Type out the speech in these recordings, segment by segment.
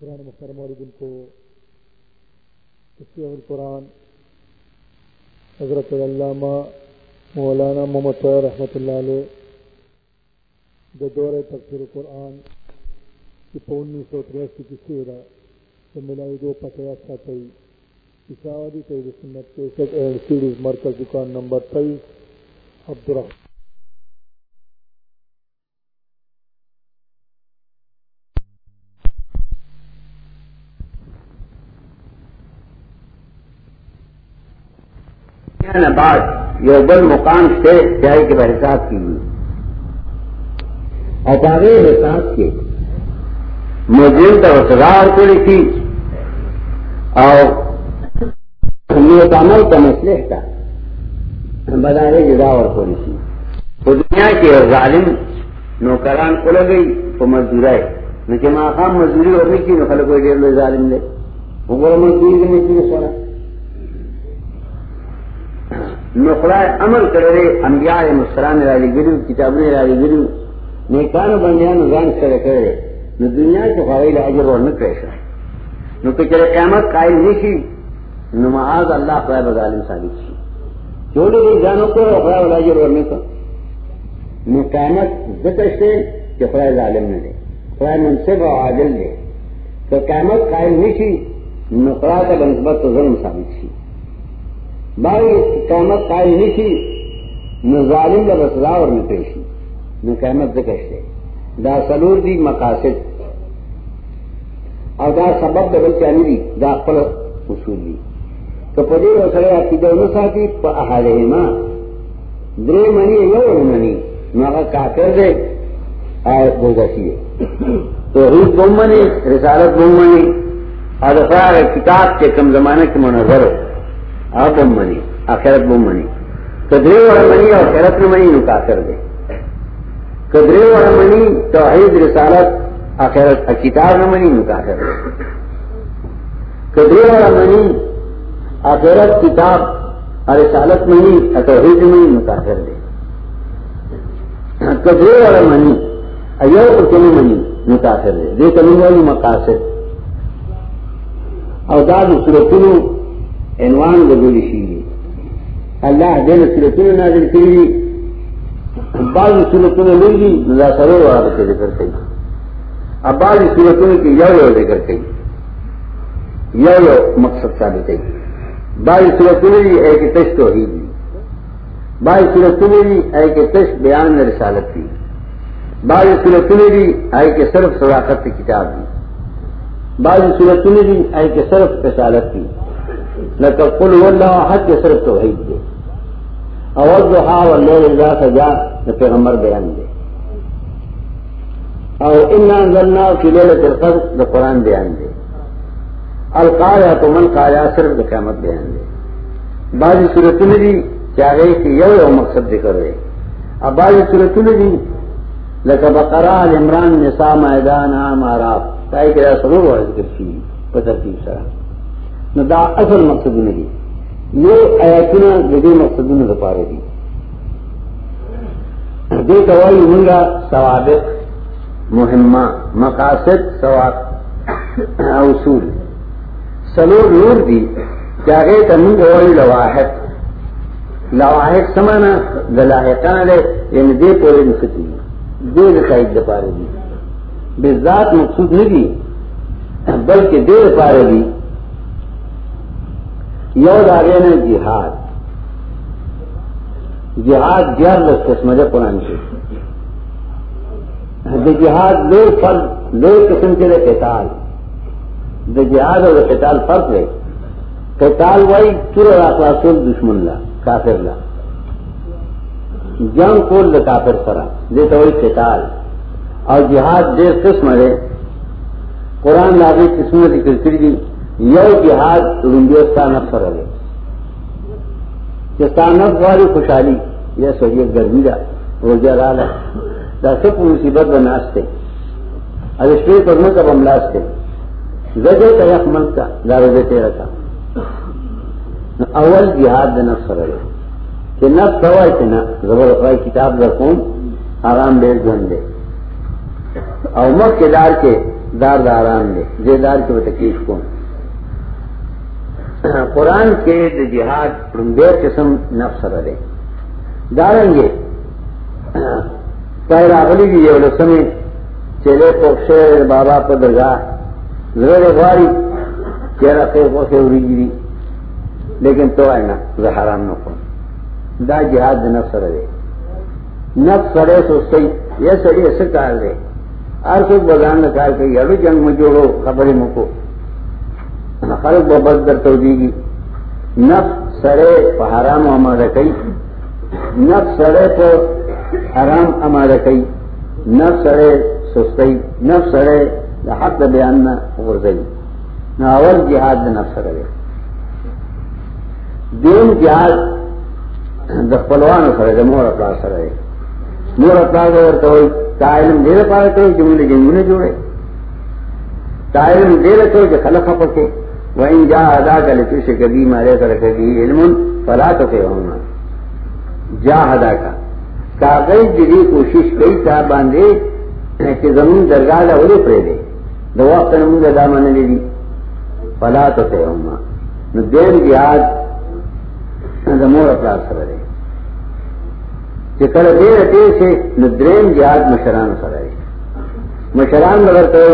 قرآن محترم علیکم کو تفسیر القرآن، حضرت علامہ مولانا محمد طاہر رحمۃ اللہ علیہ جو دور تفسیر القرآن کی انیس سو تریاسی کی سیرا سے ملائی دو پتہ ساتھی اشاوری تیز سنت کیسٹ اینڈ سیریز مرکز دکان نمبر تیئیس عبدالرحمان بعد یہ بل مقام سے چاہے کے حساب کی ہوئی۔ اور کاغذ حساب کے۔ مزدور کا روزگار کو لکھی۔ اور عمل کا مسئلہ تھا۔ بنا رہے جدا اور کو لکھی۔ تو دنیا کے ظالم نوکران کو لگ گئی، تو مزدور ہے۔ لیکن ماقام مزدوری اور نہیں کی نقل کوئی ڈیر لو ظالم لے وہ مزدوری کے نہیں کی سونا نخلا عمل کرے انبیاء مسران رالی گرو کتابیں رالی گرو نیکان بندیاں نظام کرے کرے نو دنیا کے فوائد اجر اور نہ پیشا نو کہ چلے قیامت قائم نہیں کی، نو معاذ اللہ خدا بظالم ثابت کی۔ چھوڑے گئی جانو کو خدا والا اجر اور نہیں نو قیامت ذکر سے کہ خدا ظالم نہ دے خدا منصب و عادل دے۔ تو قیامت قائم نہیں کی، نو خدا کا بنسبت تو ظلم ثابت کی۔ بائی قیامت قائم نہیں تھی، نہ ظالم کا بسلا اور نہ پیشی نہ قیامت سے کشتے دا سلور دی مقاصد۔ اور دا سبب دبل چانی دی، دا پل اصول دی۔ تو پدے وسڑے عقیدہ نہ ساتھی احالے ماں درے منی یو منی۔ مگر کافر دے اور بوگسی تو روز بم منی، رسالت بم منی۔ اور کتاب کے کم زمانے کے منظر ہو آپ بم منی، آخرت بم منی۔ کدرے والا منی اور خیرت میں منی نکا کر دے۔ کدرے والا منی توحید، رسالت، آخرت کتاب میں منی نکا کر دے۔ کدرے والا منی آخرت، کتاب، اور رسالت منی توحید منی نکا کر دے۔ کدرے والا منی ایو کتنی منی نکا کر دے۔ دے کمی والی مقاصد۔ اور داد صورتوں عنوان بدولی شیری اللہ دین سورتون نازل کری بعض سورتون لگی نزا سرور والا کے ذکر کئی. اب بعض سورتون کی یو یو ذکر کئی. یو یو مقصد ثابت ہے بعض سورتون بھی اے کہ تش توحید بھی بعض سورتون بھی اے کہ تش بیان رسالت بھی بعض سورتون بھی اے کہ صرف صداقت کتاب بھی بعض سورتون بھی اے کہ صرف رسالت بھی لتقل والله حد کے صرف توحید دے اور دعا واللیل اذا سجا پیغمبر بیان دے او ان انزلنا فی لیلۃ القدر دا قرآن بیان دے القایا تو من قایا صرف دا قیامت بیان دے بعض صورتوں نے بھی چاہے کہ یو یو مقصد ذکر رہے اب بعض صورتوں نے بھی لکہ بقرہ عمران، نساء، میدان، عام آراف تائی کہ سرور والا ذکر کی پترتیب سرا نو دا اصل مقصد نہیں۔ یہ ایتنا جدی مقصد نے پارے دی دے دوائی منگا ثوابق مہمہ، مقاصد ثواب اصول۔ سلور نور دی چاہے تمنگ دوائی لواحد لواحد سمانا دلاحقان لے یعنی دے پورے نسکی دے دقائد دے پارے دی بے ذات مقصود نہیں دی، بلکہ دے پارے دی یو داغے نے جہاد. جہاد گیار لس قسم ہے قرآن سے جہاد دو فرد دو قسم کے لیے قتال. دا جہاد اور قتال فرق ہے. قتال وائی تر اخلاصول دشمن لا، کافر لا. جنگ کول دا کافر سرا. دیتا وہی قتال. اور جہاد دیر قسم ہے. قرآن لاغی قسم ذکر کری دی یو جہاد رنجوستان سر رہے جستانت والی خوشحالی، یا سہیت گرمی دا روزہ رالا دا. سب مصیبت بناستے اب اس پہ کرنے کا بملاستے زجے کا یک ملک کا دا روزے تیرا کا اول جہاد دا نفس رہے کہ نفس ہوا کہ نا زبر اخرائی کتاب رکھوں آرام دیر جن دے اور مک کے دار کے دار داران دے زیدار کے وہ تکلیف کو قرآن کے جہاد قسم نفس رہے۔ داریں گے پہلا بلی بھی یہ سمے چلے کو شیر بابا پر درگاہ زر غاری چہرہ خیر کو سے اڑی گری، لیکن تو ہے نا زہرام نہ کو دا جہاد نفس رہے۔ نفس سڑے سو صحیح، یہ سڑی ایسے کار رہے۔ ہر کوئی بگان کار کہ اڑو جنگ میں جوڑو، خبریں مکو۔ خلق ببد در تو دی گی نفس سڑے حرام ہمارا کئی. نفس سڑے تو حرام ہمارا کئی. نفس سڑے سستی. نفس سڑے حق بیان نہ غرزئی. نہ اول جہاد نفس رہے دین جہاد دفلوان سرے مور اپنا سرے مور اپنا تو علم دے پا تو جملے جنگنے جوڑے. تا علم دے رکھو جو خلق پکے وہ جا ادا کر پیچھے کبھی مارے کر کبھی علم فلا تو کہ ہونا جا ادا کا کاغذ جی کوشش کئی تا باندھے کہ زمین درگاہ لے پڑے دے دوا کروں گا دا من لے دی فلا تو کہ ہونا دیر جہاد مور اپنا سر رہے کہ کل دیر اٹے سے ندرین جہاد مشران سر رہے مشران مگر تو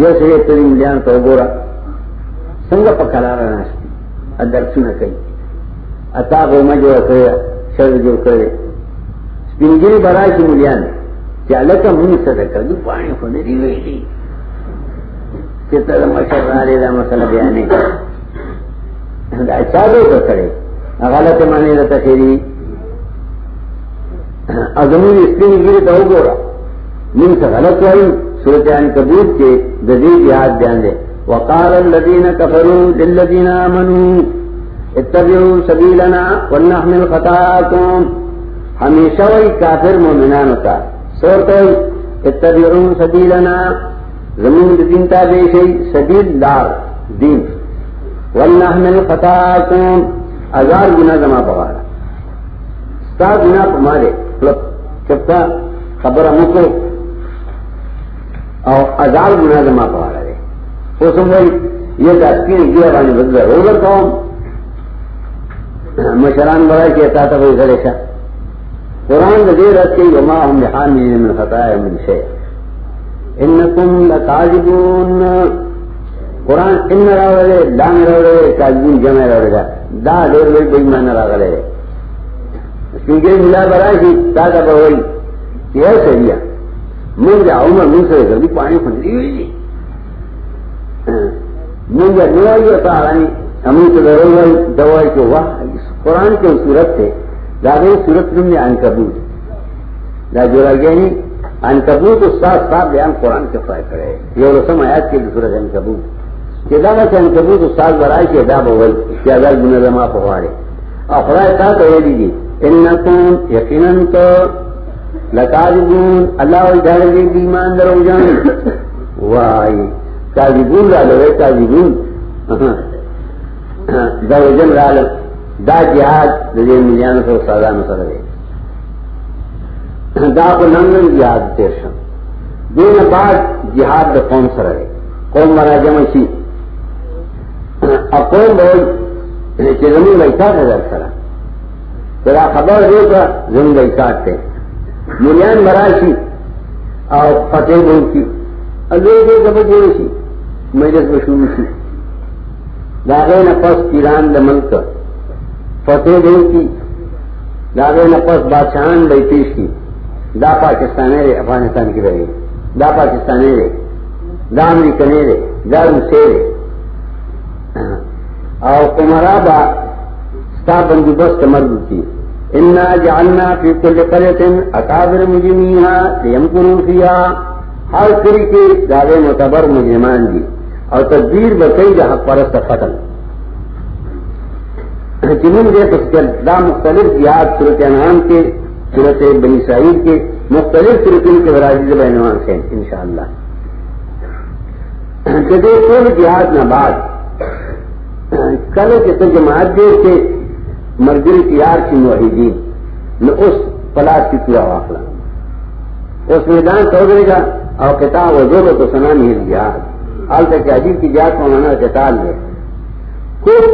یہ سے تری ملیان تو گورا سنگ پکڑا رہنا درسن کئی. اتا گوما جو کرے شر جو کرے پنجری برائے کی ملیان کیا لگا منہ سے کر دوں پانی ہونے دی ہوئی تھی کتنا مشر رہے دا مسئلہ بیانے. چادو اچھا تو کرے غلط مانے رہتا خیری. ازمین اسکرین گیری تو گورا. من سے غلط ہوئی صورتان کبوت کے جدید جہاد بیان دے. وقال الذين كفروا للذين آمنوا اتبعوا سبيلنا ولنحمل خطاءكم ہمیشہ وہی کافر مومنان ہوتا. سورت اتبعوا سبيلنا. زمین دین تا دیشی سبیل دار. دین. ولنحمل خطاءكم ہزار گنا جمع پوارا ستا گنا پمارے چپتا. خبر ہم کو اور ہزار گنا جمع پوارا وہ سمجھ یہ دستی گیا پانی بدل اوور قوم مشران بڑا کہتا تھا وہی گھر ایسا۔ قرآن دے رکھ کے یما ہم جہان میں خطا ہے من سے ان کم لتاجبون قرآن ان راولے دان روڑے کاجبون جمع روڑے گا دا دیر بھائی بھائی مان راغلے۔ کیونکہ ملا برا سی تا کا بہوئی یہ سریا من جا عمر من سے پانی پھنسی ہوئی منگا نیوائی اتارانی ہمیں تو ضرور دوائی کے واہ قرآن کے صورت سے دادا صورت میں ان کبوت دا جوڑا گیا نہیں ان اس ساتھ ساتھ بیان قرآن کے فائد کرے۔ یہ رسم آیات کے صورت ان کبوت کہ دادا سے ان کبوت اس ساتھ برائے کے دا بول کہ اگر گنا جمع پہاڑے اور خدا تھا تو یہ دیجیے ان کون یقیناً تو لکاجبون اللہ ادھر ایمان درو جان واہ تاجبون را لوے تاجبون دا وجن را لو دا جہاد دے ملیان سے سزا نہ سر دا کو ننگن جہاد تیر شم دین بعد جہاد دا قوم سر ہے قوم مرا جمع سی اب قوم بول کہ زمین بیٹھا تھا در سرا تیرا خبر دے گا زمین بیٹھا تے ملیان مرا سی اور فتح بول کی اگلے دے گا بجے سی مجلس مشہور سی داغے نفس ایران د ملک۔ فتح دے کی۔ داغے نفس بادشاہان بیتیش کی۔ دا پاکستان رے افغانستان کی رہے دا پاکستان رے دا امریکن رے دا روسے رے اور کمرا با ستا بندوبست مرد کی۔ انا جاننا فی کل قریت اکابر مجرمیها لیمکرون فیها ہر کری کے داغے معتبر مجرمان دی۔ اور تدبیر بکئی دا حق پرست ختم جنہوں نے دا مختلف یاد صورت انعام کے، صورت بنی سعید کے، مختلف صورتوں کے وراجی بہنوان سے ان شاء اللہ جدے کل جہاد نہ بعد، کل کے تو جماعت دے کے مرجر تیار کی معاہدین نہ اس پلاس کی پورا واقعہ۔ اس میدان چودھری کا اور کتاب وزور تو سنا نہیں جہاد۔ حال تک عجیب کی جہاد کو مانا کتال ہے۔ خوب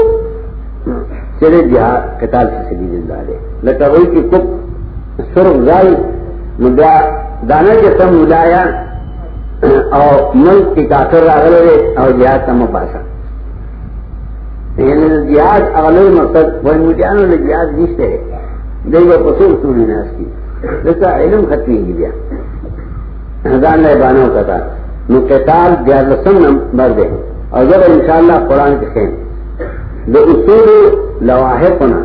چلے جہاد کتال سے سلی زندہ دے لتا ہوئی کی کپ سرخ زائی، مدعا، دانا کے سم مدایا اور ملک کی کافر راغلے اور جہاد کا مباسا یعنی جہاد اغلے مقصد وہ مجھانوں نے جہاد جیسے دیکھو پسول سوری ناس کی۔ جیسا علم ختمی کی گیا دان لے بانوں کا تھا نو قتال جہاز لسن نمبر دے اور جب انشاءاللہ قرآن کے خیم. دو اصول لواحے پنا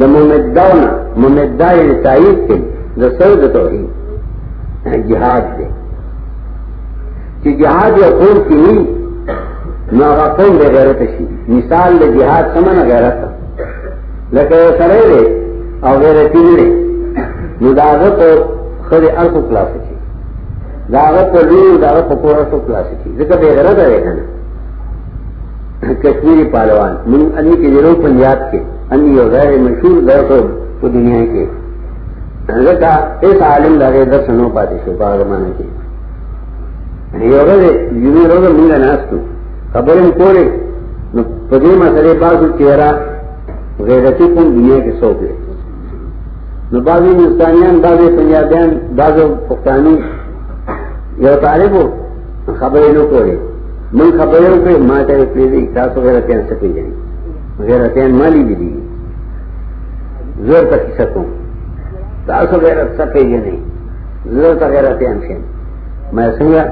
دو ممدونا ممدہ یعنی تائید کے، دو سرد توحید یعنی جہاد دے کہ جہاد یا خون کی نہیں، نو قوم دے غیرت شی. مثال دے جہاد سمن غیرت لکہ سرے دے، اور غیرتی دے نو داغت خود ارکو کلاس کی پر پر پورا کی ذکر بے غرض ہے نا کشمیری پالوان من انی کے جنوں پنجاب کے، انی اور غیر مشہور درس دنیا کے۔ اس عالم لگے دس نو پاتے شو کے۔ یعنی یونی روز منگا ناس تو۔ پدے مسئلے بعض چہرہ غیرتی کن دنیا کے سو گئے نو بعض ہندوستانیان بعض پنجابیان بعض پختانی یو طالب ہو خبریں نو کوئی من خبروں پہ ماں چاہے پلیزی تاس وغیرہ تین سکی جائیں وغیرہ تین مالی بھی دی زور تک سکوں تاس وغیرہ سکے یہ نہیں زور تک وغیرہ تین سے میں سنگا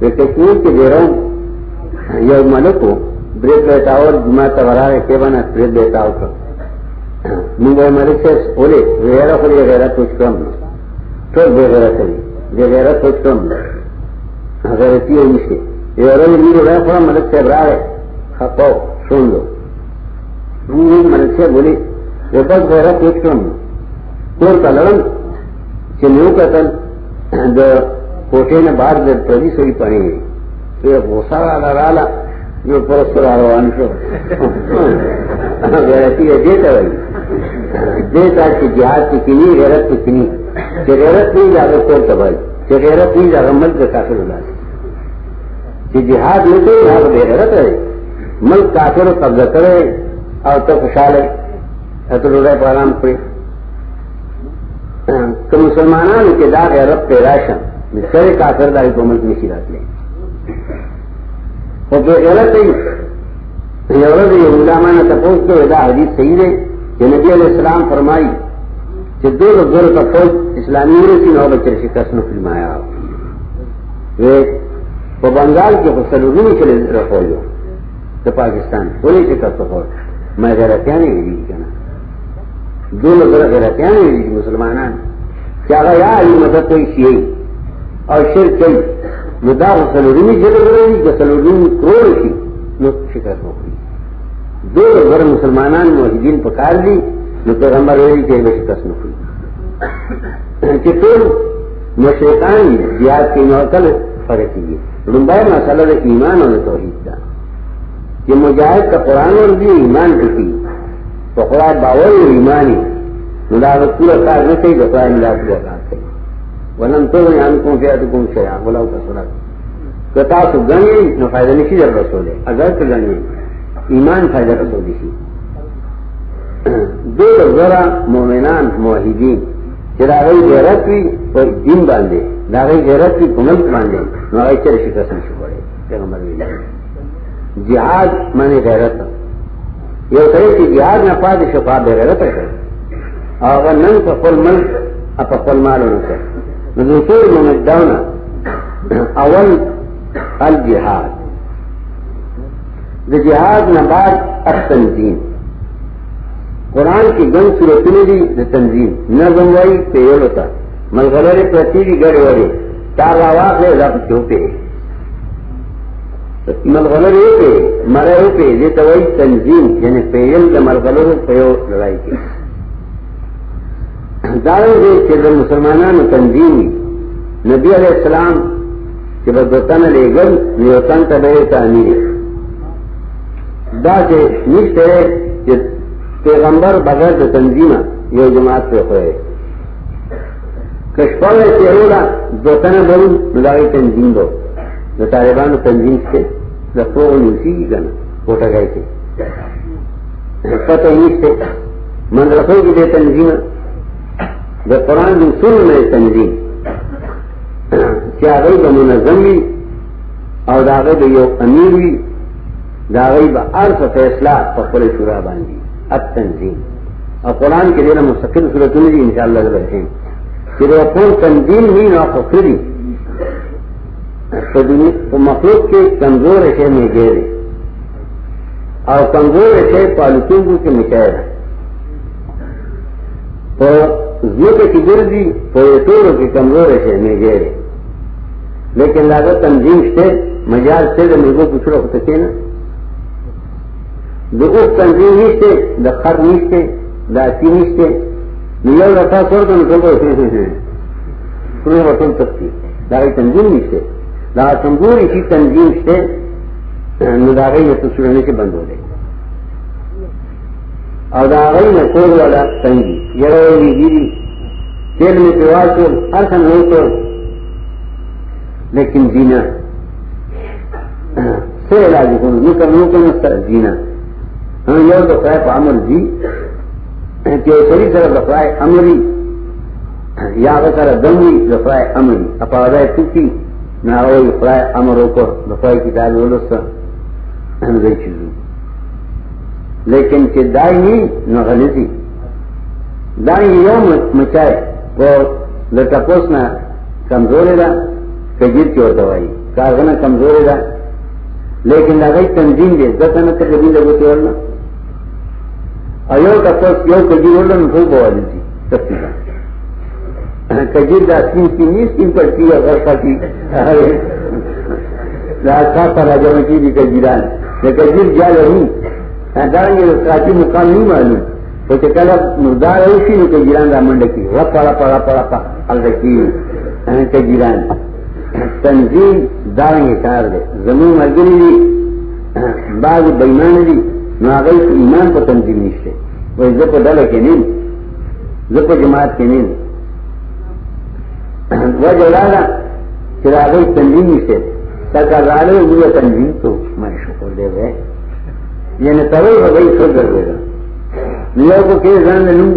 کہ کشمیر کے دے رہا ہوں یہ ملک کو بریک لیتا اور میں تبرا ہے کہ بنا بریک دیتا ہوں تو ممبئی ملک سے بولے وغیرہ خود وغیرہ کچھ کم تو وغیرہ کری وغیرہ کچھ کم نہیں غیرتی سے یہ اور میرے رہا تھوڑا مدد سے رہا ہے سن لو۔ مدد سے بس پیٹ کور کا لڑن؟ چنو کا کوٹے نے باہر پردی سوئی پڑی۔ گئی تو یہ والا رالا جو پرسپر آروان شو۔ غیرتی ہے دیتا بھائی۔ دیتا کہ جہاد کی کنی، غیرت کی کنی۔ کہ غیرت نہیں جاگا کور کہ غیرت نہیں جاگا، ملک کافر اللہ کہ جہاد میں تو یہاں بے غیرت ہے۔ ملک کافر قبضہ کرے اور تو خوشحال ہے۔ ہاں، تو روزہ پارام پڑے تو مسلمان کے داغ عرب پہ راشن۔ سر کافر داری کو ملک میں سیرات لیں۔ اور بے غیرت ہے۔ عورت یہ علامہ نے تپوس تو ادا حدیث صحیح ہے۔ کہ نبی علیہ السلام فرمائی کہ دو دور کا فوج اسلامی کی نو بچے شکست میں فلمایا وہ بنگال کے سلوگی میں چلے رکھو جو تو پاکستان پولی شکست ہو میں غیر کیا نہیں ہوئی کہنا دو لوگ غیر کیا نہیں ہوئی مسلمان کیا گیا علی مدد کوئی سی اور شیر کئی۔ مدا سلوگی میں چلے گئی کہ سلوگی میں کروڑ کی شکست ہو گئی۔ دو لوگ مسلمان محدین پکار دی پیغمبر ویلی کہ وہ شکست نہ ہوئی کہ ټول مشرکان زیاد کې نو کل فرق دي لومبای مسله د ایمان او توحید ده چې مجاهد کا قران اور دی ایمان کوي تو خدای باور او ایمانی نو دا پورا کار نه کوي د خدای نه پورا کار کوي ولن تو یان کو فیات کوم شیا ولا تاسو کتا تو غنی نو فائدہ نشي در رسوله اگر ته غنی ایمان فائدہ رسول شي دو ذرا مومنان موحدین چرا گئی غیرت بھی اور دین باندھے نہ گئی غیرت بھی گمل باندھے نہ گئی چر شکست نہیں چھوڑے پیغمبر بھی جہاد مانے غیرت یہ کرے کہ جہاد نہ پا دے شفا بے غیرت ہے اور اگر نن کا فل ملک، اپا فل مال ہونا چاہے نزول محمد داؤنا اول، الجہاد. جہاد نہ بعد التنظیم قرآن کی گن صورتیں دی تنظیم نہ گنوائی پیڑ ہوتا. ملغلر پرتی بھی گڑ وڑے چار آواز ہے رب چوپے ملغلر پہ مرے پہ یہ تو وہی تنظیم یعنی پیل کا ملغلر پیو لڑائی کی. دارو دے کہ مسلمانان تنظیم نبی علیہ السلام کہ بس وطن لے گل وطن تبے تعمیر دا سے نشت ہے کہ پیغمبر بغیر تنظیم یہ جماعت پہ ہوئے کشپور کشپا چیرولا دو تن بڑوں ملاوی تنظیم دو جو طالبان تنظیم سے رکھو اسی کی گنا کوٹا گئے تھے پتہ ہی سے من رکھو کی دے تنظیم. جو قرآن اصول میں تنظیم. کیا گئی تو منظم بھی اور داغے بھائی امیر بھی داغئی با عرف فیصلہ پکڑے شورا باندھی اب تنظیم اور قرآن کے لیے مستقل صورت میں ان شاء اللہ رہے پھر وہ کون تنظیم نہیں نہ فری تو مخلوق کے کمزور ایسے میں گیرے اور کمزور ایسے پالتو کے مٹائے تو زو کے کدھر دی پویٹور کے کمزور ایسے میں گیرے لیکن لاگت تنظیم سے مجاز سے مرغوں پچھڑا ہو سکے نا تنظیم نیچتے دا خر نیچتے دا اچھی نیچتے نیل رکھا کر تو نکل کو تمہیں وطن سکتی دا تنظیم نیچتے دا تنظور اسی تنظیم سے نداغی میں تو سننے سے بند ہو گئے اور داغئی میں کوڑ والا تنگی یہ گیری تیل میں پیواز کو ہر سن تو لیکن جینا سے علاج کو یہ کرنے کو نہ جینا ہاں یہ بقرائے عمل جی کہ صحیح طرح بقرائے عملی، یا بکر دموی بقرائے عملی اپادائے ٹوٹی نہ وہ بقرائے امروں کو بقرائے کی دال گئی چیزوں۔ لیکن کہ دائی نہ غلطی دائی یوم مچائے، وہ لٹپوس نہ کمزور رہا کجیر کی اور دوائی کارخانہ کمزور رہا لیکن لگائی تنظیم دے دس نہ کر کبھی لگو تو ورنہ ایو کا پس یو کجیر بوالی تھی کجیر دا سین کی نیس کن پر کی بھی کجیران. کجیر جا مقام نہیں معلوم. تو چکل مردار اوشی نو کجیران دا منڈکی وقت پڑا پڑا پڑا پڑا الرکی کجیران. تنظیم دارنگے کار دے. زمین مرگری دی. بعض بیمان دی. نو آگئی ایمان پا تنظیم نشتے وہ زپ ڈل کے نیم زپ جماعت کے نیم وہ جلالا پھر آگئی تنظیم نشتے سرکار رالے ہوئے تنظیم تو میں شکر دے گئے یعنی ترو بھائی سو کر دے گا لوگوں کو کہ جان لوں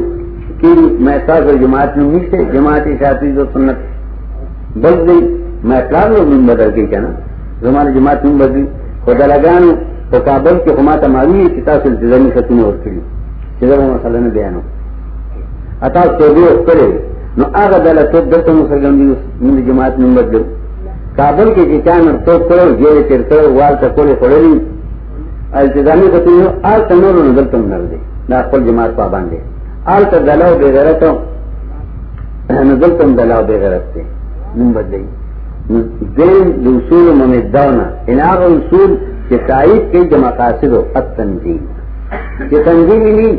کہ میں ساتھ جماعت میں نشتے جماعت شاطری جو سنت. بل گئی میں اکرام لوگ بدل گئی کیا نا زمانے جماعت نم بدلی خدا لگان تو کابل کے حمات ماری کتا سے زمین ختم اور کری چیزا مسئلہ نے بیان ہو اتا سعودی کرے نو آگا دالا تو دلتا مسلم دی من جماعت نم بدل کابل کے چان اور تو کرو جیرے چیر کرو وال تا کولے کھڑے التزامی ختم ہو آل تنور نو دلتا منر دے نا کل جماعت پابان دے آل تا دلاو بے غیرتو نو دلتا دلاو بے غیرت دے نم بدلی دین اصول ممدونا ان آغا اصول کہ تائید کی جمع قاصد ہو التنظیم یہ تنظیم ہی نہیں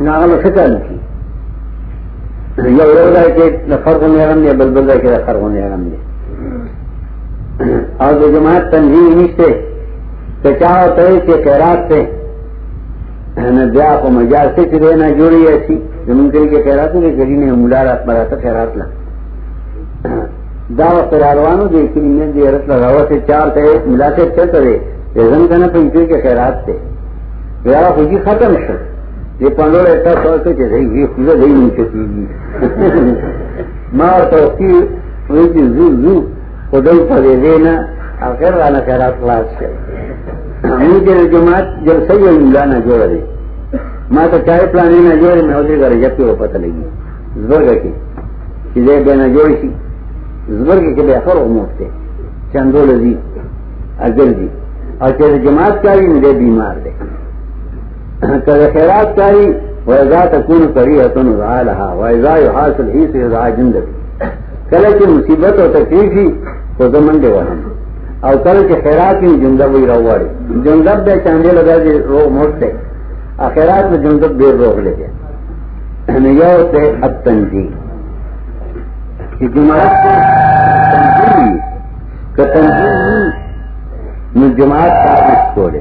ان فکر نہیں یا روزہ ہے کہ فرق ہونے اغم یا بلبل ہے کہ فرق ہونے اغم دے اور جو جماعت تنظیم ہی سے، کہ کیا ہوتا ہے خیرات سے، نہ بیا کو مجاز سے چلے، نہ جوڑی ایسی۔ زمین کے لیے خیرات ہوں کہ گھڑی نے ملارات بڑھاتا خیرات لا۔ دعوت راروانو دے کلی میں دے رت لگاوا سے چار تے ملا سے چل کرے رزم کنا پنچے کے خیرات تے یارا خوشی ختم شو یہ پندرہ ایسا سو کے کہ یہ خدا دے نہیں چکی مار تو کی وہ کی زو زو خدای پر دینا اخر والا خیرات خلاص کر مجھے جماعت جب صحیح ملا نہ جوڑ دے۔ ماں تو چائے پلانے نہ جوڑے، میں ادھر کرے جبکہ وہ پتہ لگی۔ زبر کی۔ چیزیں دینا جوڑی سی۔ زبر کے بے اثر موت چندو لذی اجل جی اور چیز جماعت کاری مجھے بیمار دے۔ کر خیرات کاری ویزا تکون کری حتن رہا ویزا حاصل ہی سے رہا زندگی کل کی مصیبت اور تکلیف ہی، تو زمن دے وہاں۔ اور کل کے خیرات میں جندب ہوئی رواڑی جندب دے چاندے لگا دے رو موٹ دے۔ خیرات میں جندب دیر روک لے گئے یہ ہوتے اب تنظیم کہ جماعت کو تنظیم کہ تنظیم جماعت کا چھوڑے۔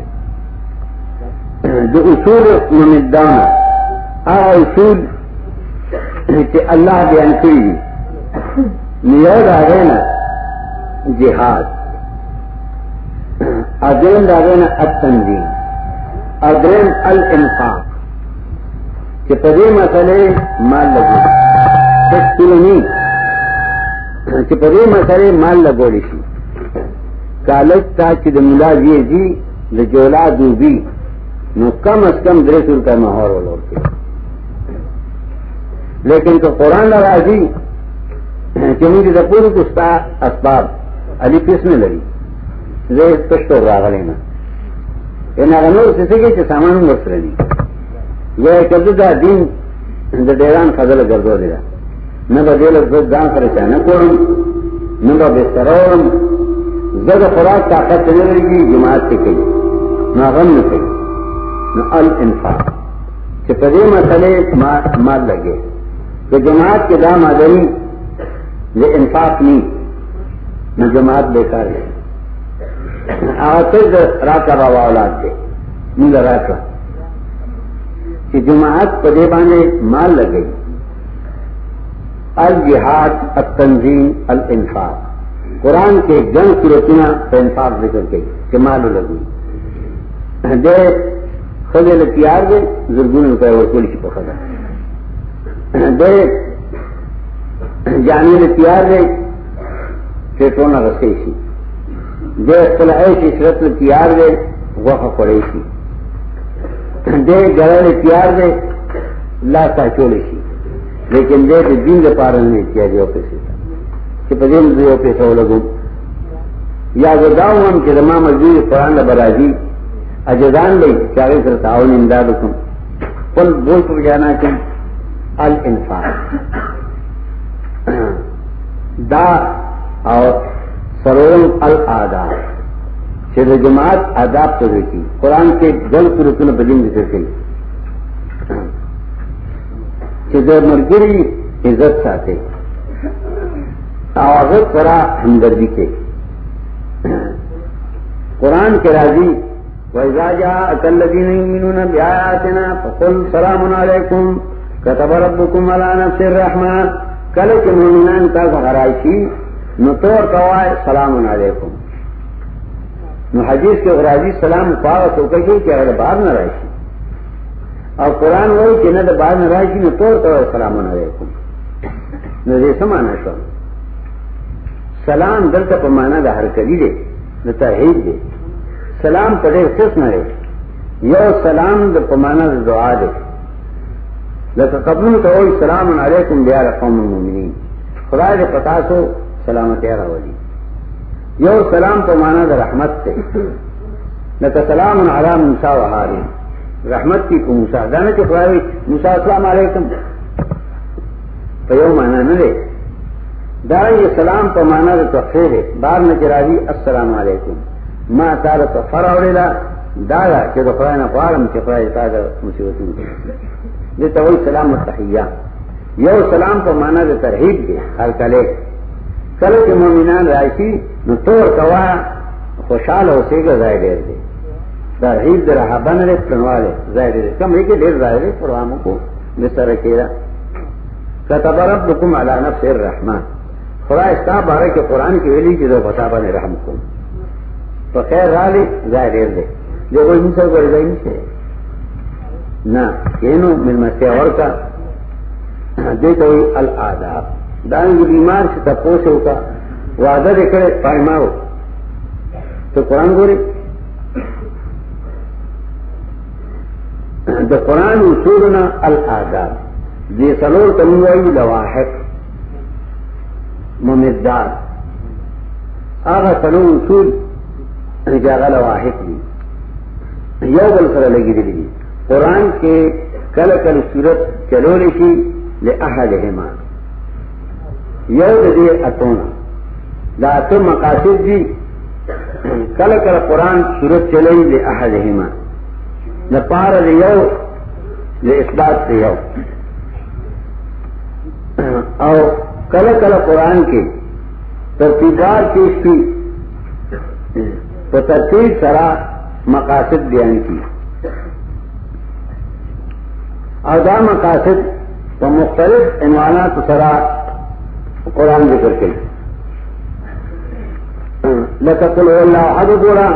جو اصول ممدان آ اصول کہ اللہ بیان کری نیو داغے نا، جہاد۔ ادین داغے نا التنظیم ادین الانفاق۔ کہ پدے مسئلے مال لگے۔ لگو نہیں۔ کہ پدے مسئلے مال لگو لشی کالج تا چې د ملا وی جی د جولا دوبی نو کم از کم درې سو کا ماحول ولورته لیکن تو قرآن راضی چې موږ د پورو کوستا اسباب، علی کس نه لري زه پښتو راغلی نه ان هغه نور څه څه چې سامان ورسره دي یا کله دا دین د ډیران خزل ګرځولې ده نه به دل زړه ځان سره چانه کوم خوراک طاقت جماعت کې کوي نو غم نه کوي نو الانفاق چې په دې مسئله مال لګي کہ جماعت کے دام آدمی یہ انفاق نہیں نہ جماعت بیکار ہے راکا بابا اولاد دے. مجھے راکا. کہ جماعت پدے بانے مال لگئی الجہاد، التنظیم، الانفاق۔ قرآن کے جنگ کی رچنا انفاق ذکر گئی کہ مال لگی دے خدے لتیار دے، زرگون روپئے اور پولیس پکڑا دے جانے میں تیار ہے چیٹونا رسے سی دے اصطلاحی سی شرط تیار دے وقت پڑے سی دے گرے تیار دے، لا تا چولے سی لیکن دے دے دین دے پارن میں کیا جو پیسے کہ پدیم دے پیسہ ہو لگوں یا گداؤں ہم کہ رما مزدور قرآن برازی اجدان لے چاہے سر تعاون امداد کم۔ پل بول پر جانا کم۔ الانفاق۔ دا اور سرورم الاداب شیر جماعت آداب تو دیکھی۔ قرآن کے جل پورتن بدین ذکر کی چدر مرگری عزت چاہتے آوازت کرا ہمدردی کے۔ قرآن کے راضی ویزا جا اکل دین بیاتنا فقل سلام علیکم كتب ربكم على نفس الرحمة کله چې مؤمنان تاسو غرایشي نو تور کوای سلام علیکم نو حدیث کې غراضی سلام پاو تو کوي چې هغه بار نه راشي او قران وایي چې نه د بار نه راشي نو تور کوای سلام علیکم۔ نو دې سمانه شو۔ سلام دلته په معنا د هر کلی دی د توحید دی سلام په دې څه نه یو سلام د په معنا د دعا دی لکه قبول ته وای سلام علیکم بیا قوم المؤمنین خدای دې پتا سو سلامتی راولي یو سلام په معنا د رحمت ته لکه سلام علی موسی و هارون رحمت کی کو موسی دا نه چې خدای موسی السلام علیکم۔ په یو معنا نه دی دا یې سلام په معنا د تفسیر بار نه جراوی السلام علیکم۔ ماں تارا تو ما تعالی تفراولا دا چې د خدای نه غواړم چې خدای تعالی مصیبتونه دیتا وہی سلام التحیہ یو سلام کو مانا دے ترحیب دے ہر کلے۔ کل کے مومنان رائشی نو تور کوا خوشحال ہو سے گا ظاہر دے ترحیب دے رہا بن رہے پرنوالے ظاہر دے کم ایک دیر ظاہر دے پرواموں کو مستر رکیرا کتب ربکم علی نفس الرحمن۔ خدا استا بارے کے قرآن کی ویلی کی دو بتابا نے رحم کم تو خیر رالی ظاہر دیر دے جو کوئی مصر کو رضائی نہیں سے نہ کینو مل مسیا اور کا۔ دیکھو الاداب دان بیمار سے تپوس ہوتا وعدہ دے کرے پائما ہو۔ تو قرآن گورے دا قرآن اصولنا الاداب دے سلور تنوائی لواحق. ممدار. آغا سلور اصول جاغا لواحق دی. یو بل سر لگی دی. دی قرآن کے کل کل صورت چلو لشی لے احد یو دے اتونا. دا اتو مقاصد دی. کل کل قرآن صورت چلئی لے احد نہ پار لے یو، لے اثبات سے یو۔ اور کل کل قرآن کے ترتیبار پیش کی، تو ترتیب سرا مقاصد بیان کی۔ اور دا مقاصد و مختلف عنوانات سرا قرآن ذکر کئی لکل اللہ حد گوڑا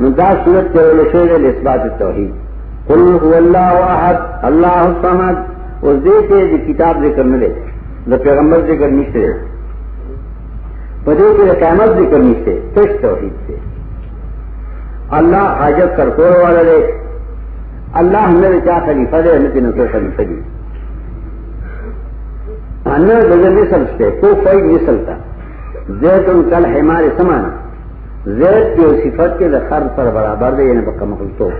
ندا صورت کے شیر اسبات توحید۔ قل هو اللہ احد اللہ الصمد. اس دے کے دی کتاب ذکر ملے دا پیغمبر ذکر نیچے بدے کے قیامت ذکر نیچے تش توحید سے۔ اللہ حاجت کر کو والا دے اللہ ہمیں کیا خلیفہ دے ہمیں تینوں کے خلیفہ دی ہمیں بغیر نسل سے کو کوئی نسل تھا زید ان کل ہمارے سمانا۔ زید کی صفت کے خر پر برابر دے یعنی بکا مخلوق تو۔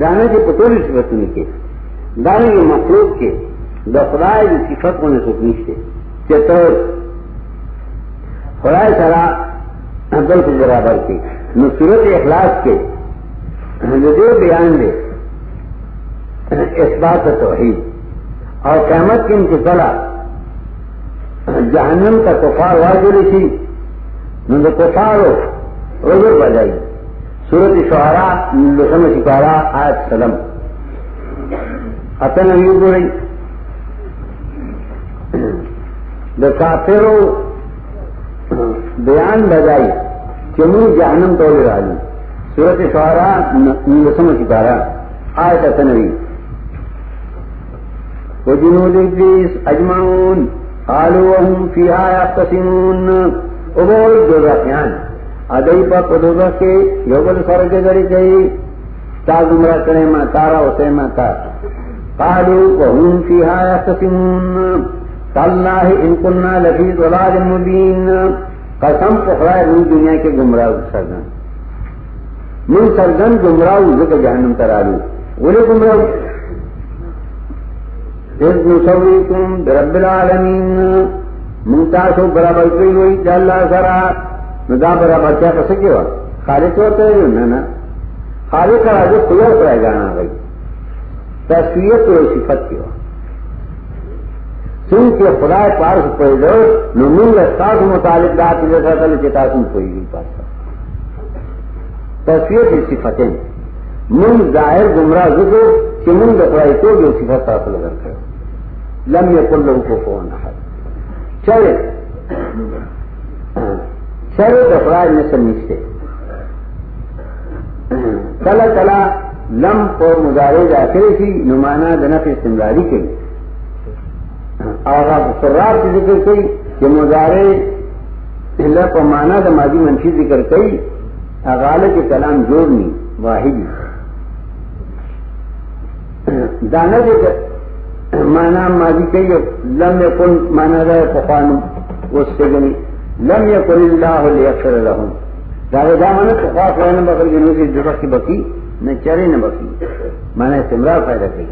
دانے کے پٹوری صفت نہیں کے، دانے کے مخلوق کے دفرائے کی صفت ہونے سے نیچے چتور خرائے سرا دل کے برابر کی نصورت اخلاص کے، جو بیان دے، اس بات توحید۔ اور قیامت کی ان کی طرح جہنم کا کفار واجوری تھی نند کفار ہو روزر بجائی۔ سورت شہرا لسم شکارا آج سلم. اتن ابھی ہو رہی کافروں بیان بجائی چمو جہنم تو راجی سورت شہرا لسم شکارا آج اتنوی وجنود ابلیس اجمعون قالوا وهم فيها يختصمون. ابول دوزخیان ادئی پا پدوزخ کے یوبل سر کے گڑی گئی تا گمراہ کرے ما تارا ہوتے ما تا۔ قالوا وهم فيها يختصمون تاللہ ان کننا لفی ضلال مبین۔ قسم پخرائے من دنیا کے گمراہ سرگن۔ من سرگن گمراہ ذکر جہنم ترالو۔ ولی گمراہ۔ رب العالمین۔ منتاسو برابر کئی ہوئی اللہ سرا ندا برابر کیا کر سکے ہوا خالق ہوتا ہے نا نا خالق کا جو کھلا پڑے گانا گئی تصویر تو صفت کی ہوا سن کے خدا پار سے پڑے دو نمون استاس متعلق دات جیسا تھا چتا سن کوئی بھی پاس تصویر کی صفتیں من ظاہر گمراہ ذکر کہ من دفرائی تو جو صفت حاصل کر کرو لم يكن له كفوا احد. چلے چلے افراد میں سمجھتے کلا کلا لم کو مظاہرے داخلے تھی، نمانا دنف استمراری کے۔ اور سرار سے ذکر کی کہ مظاہرے اللہ کو مانا دا ماضی منفی ذکر کئی اغال کے کلام جوڑنی واحد دانا ذکر مانا ماضی کہیے لم یکن مانا رہے پخوان اس سے گنی۔ لم یکن اللہ لیکفر لہم دارے دا مانا پخوا قرآن بکر جنہوں کی جگہ کی بکی نہ چرے نہ بکی مانا استمرار فائدہ کہی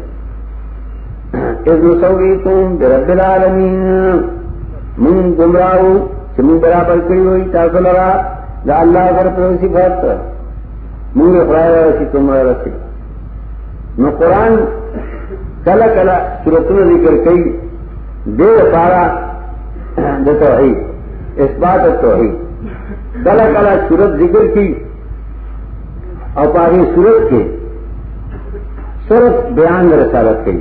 اذ نسویتم برب العالمین. من گمراہو چمون برابر کری ہوئی تاکو لگا لا اللہ اگر پر اسی من افرائے رسی تم رسی نو قرآن کلا کلا سورتوں ذکر کئی دے پارا دے توحید. اس بات توحید. کلا کلا سورت ذکر کی اور پاری سورت کے صرف بیان رسالت کی.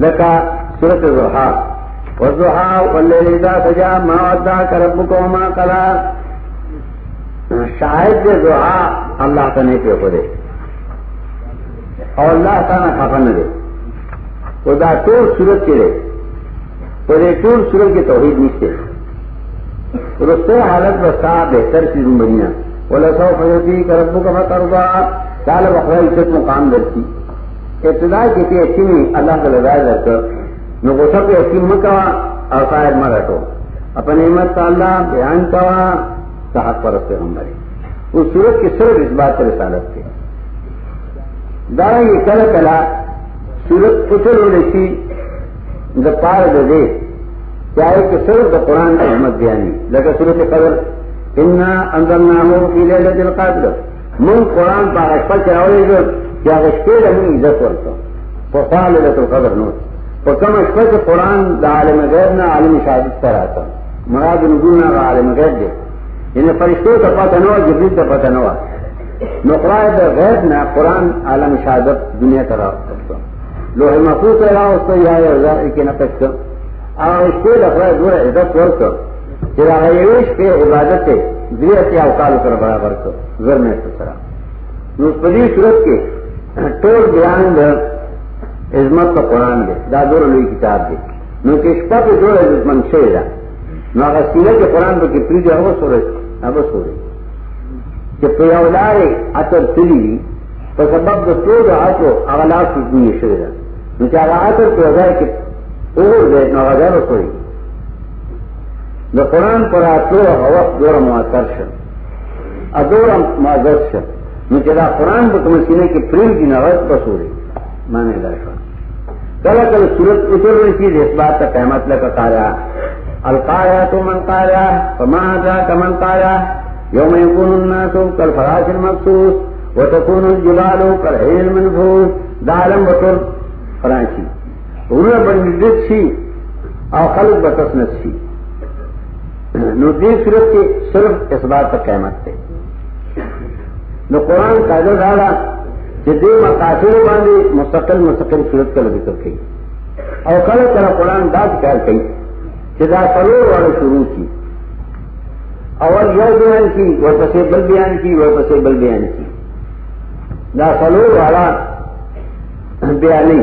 لکا سورت زحا وزحا واللیل اذا سجا ما ودا کربک وما قلا. شاہد دے زحا اللہ کا نیک دے. اور اللہ تعالیٰ خفا نہ دے. وہ دا ٹور سورت کے دے وہ ٹور سورت کے توحید نیچے رستے حالت بسا بہتر چیز بنیا وہ لسو فیوتی کربو کا کروا چال بخرا عزت مقام درتی ابتدائی کسی اچھی میں اللہ کا لگائے رہ کر نہ وہ سب ایسی مکوا اور شاید مر ہٹو اپنے احمد کا اللہ بیان کوا صاحب پر رستے ہم مرے اس سورت کی صرف اس بات پر رسالت کے دارا یہ کل کلا سورت اتر ہو رہی۔ تھی دا پار دے۔ چاہے کہ صرف دا قرآن کی احمد بیانی لگا سورت قدر، انا اندر نہ ہو کی لے لے قادر من قرآن پا اشپا چاہوے جو کیا غشتے رہی عزت ورکا فقال لت القدر نو اور کم اشپا سے قرآن دا عالم غیر نہ عالم شہادت پر آتا مراد نبول نہ عالم غیر دے۔ یعنی انہیں فرشتوں کا پتہ نوا، جبریل کا پتہ نوا۔ نقرائے دا غیب نہ قرآن عالم شہادت دنیا کا راہ لوہے محفوظ رہا اس کو یہ رضا کے نہ پک اسٹیل اخراج دور عزت ورک چراغیش کے عبادت دیت یا اوکال کر برابر کر۔ زر میں سرا۔ پلی صورت کے ٹول بیان دے۔ عظمت کا قرآن دے۔ دادور علی کتاب دے۔ نو کہ اشپا پہ جو عزت مند شے دا۔ نو اگر سیرہ کے قرآن پہ کپری جو ابس ہو رہے ابس ہو رہے کہ پیاولارے اتر تلی تو سبب دستور دا آتو اغلا سجنی شے دا۔ نو کہ اگر اتر پیاولارے کہ اور دے نو اگر بس ہو دا قرآن پر آتو وقت دور معاصر شد۔ ادور معذر شد۔ نو چې دا قرآن په کوم سینې کې پریم کی نغت بسوري معنی دا شو کله کله صورت اتر رسی د اثبات ته قیامت لکه قارا القایا تو من قارا فما ذا کمن قارا یوم یکون الناس کالفراش المبثوث وتكون الجبال كالعين المنفوش دا عالم بطر فرانشي ورونه باندې شي او خلق بتسنس شي نو دې صورت کې صرف اثبات ته قیامت ته نو قرآن قاعدہ دادا کہ دے مقاصد باندھے مستقل مستقل صورت کا ذکر کی۔ اور کل طرح قرآن دا خیال کی کہ دا سلو والے شروع کی۔ اول یہ بیان کی وہ پسے بل بیان کی وہ پسے بل بیان کی۔ دا سلو والا بیانی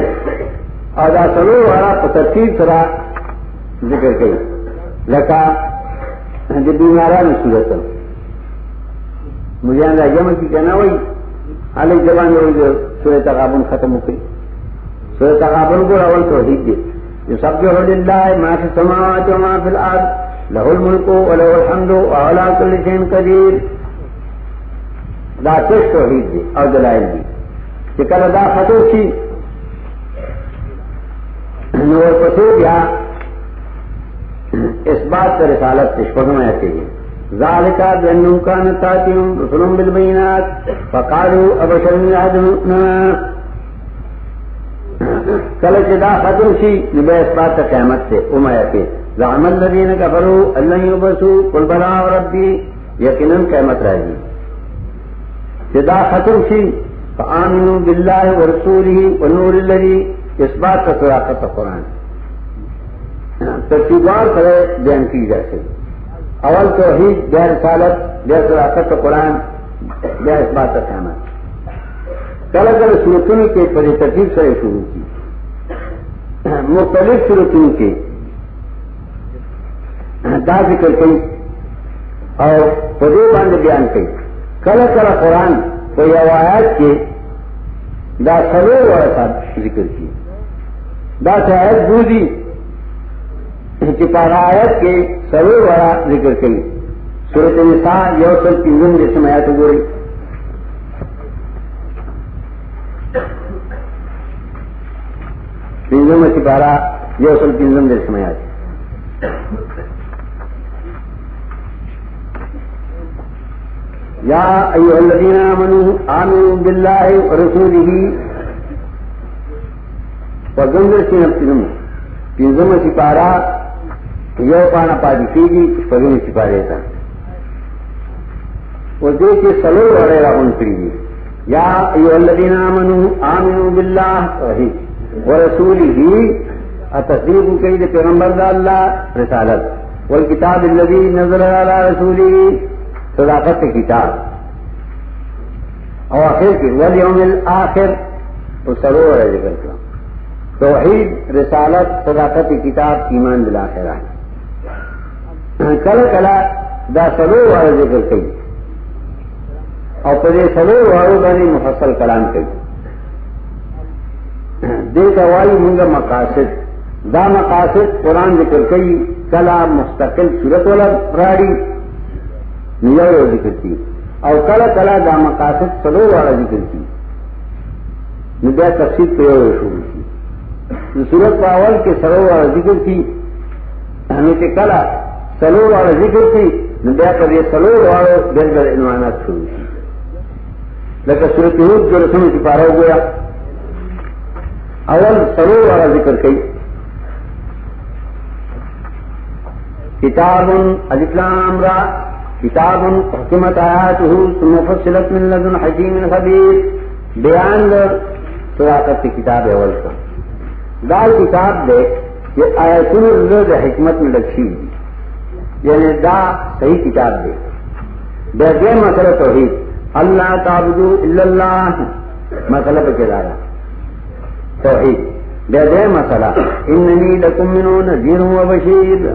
اور دا سلو والا ترتیب سرا ذکر کی لکا جو بیماران صورت. مجھے اندر جمع کی کہنا وہی علی زبان ہوئی جو سورہ تغابن ختم ہو گئی سورہ تغابن کو اول توحید دے جو سب جو للہ ما فی السماوات و ما فی الارض، له الملک و له الحمد و علا کل شین قدیر. دا تش توحید دے اور دلائل دی. کہ کل دا ختم کی نور پسے بیا اس بات کا رسالت تشپگم آتے ہیں ذالک بأنهم كانت تاتهم رسلهم بالبينات فقالوا أبشر يهدون کل چدا ختم شی نبی اسبات قیامت سے امایا کے زعم الذین کفروا ان یبسوا، قل بلا ربی، یقینا قیامت رہے گی چدا ختم شی، فآمنوا بالله ورسوله والنور الذي اثبات صداقت قرآن ترتیبات بیان کی جا سکتی اول توحید بیا رسالت بیا صداقت قرآن بیا اس بات کا کہنا کل کل سورتوں کے پر ترتیب سے شروع کی۔ مختلف سورتوں کے دا ذکر کی۔ اور پدے باندھ بیان کی۔ کل کل قرآن کو آیات کے دا سرو والا ذکر کی۔ دا شاید بوزی آیت کے سرو والا ذکر کری سورت نساء یو سل کی تینزم جیسے میں آیت گوری۔ تینزم میں سپارہ یو سل تینزم جیسے میں آیت۔ یا ایوہ الذین آمنوا آمنوا باللہ ورسولہ وزنگر سینب تینزم تینزم سپارہ یو پانا پاتی کیگی پگنی چھپا دیتا وہ دیکھے سلو وڑے راہن کری یا ایو الذین آمنوا آمنوا باللہ وحی. ورسولی اتصدیق کئی دے پیغمبر دا اللہ رسالت. والکتاب الذی نزل علی رسولی صداقت کتاب. اور آخر کی والیوم الاخر. تو سلو وڑے ذکر کرا توحید، رسالت، صداقت کتاب، ایمان بالآخرہ ہے۔ کلا کلا دا سلو والا ذکر کئی۔ اور پدے سلو والوں بنے مفصل کلام کئی۔ دے دوائی منگا مقاصد۔ دا مقاصد قرآن ذکر کئی، کلا، مستقل صورت والا راڑی۔ نیو ذکر کی۔ اور کلا کلا دا مقاصد سلو والا ذکر کی۔ نبیا تفصیل پہ شروع۔ کی صورت پاول کے سلو والا ذکر کی، ہمیں کہ کلا سلور والا ذکر تھی بیا پر یہ سلور والے دل بل عنوانات شروع کی۔ لیکن صورت ہود جو رسم کی ہو گیا، اول سلور والا ذکر کئی کتاب الاسلام را، کتاب حکمت آیاته ثم فصلت من لدن حکیم خبیر بیان در صداقت کی کتاب اول کا۔ دال کتاب دے یہ آیتون حکمت میں لکھی یعنی دا صحیح کتاب دے۔ بے مسئلہ توحید۔ اللہ تعبدو اللہ۔ مسئلہ پہ چلا رہا توحید۔ بے مسئلہ۔ اننی لکم منو نذیر و بشیر۔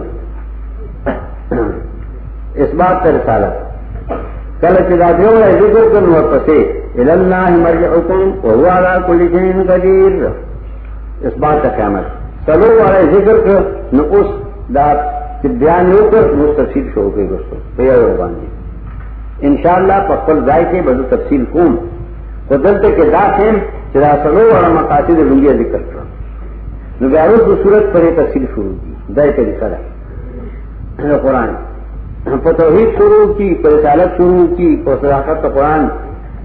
اس بات کا رسالت۔ کل چلا دیو ہے ذکر کن و پسے اللہ مرجعکم وہو علا کل شین قدیر۔ اس بات کا قیامت۔ سلو والے ذکر کر نہ اس دار بیان ہو کر وہ تفصیل شو ہو گئی دوستوں پیا باندھی ان شاء اللہ پکل جائے کے بدو تفصیل کون تو قدرت کے داخ ہیں چرا سلو والا مقاصد لنگیا ذکر کر۔ نگارو تو صورت پر یہ تفصیل شروع کی۔ دائیں طریقہ ہے قرآن۔ توحید شروع کی پریشالت شروع کی، پر صداقت قرآن۔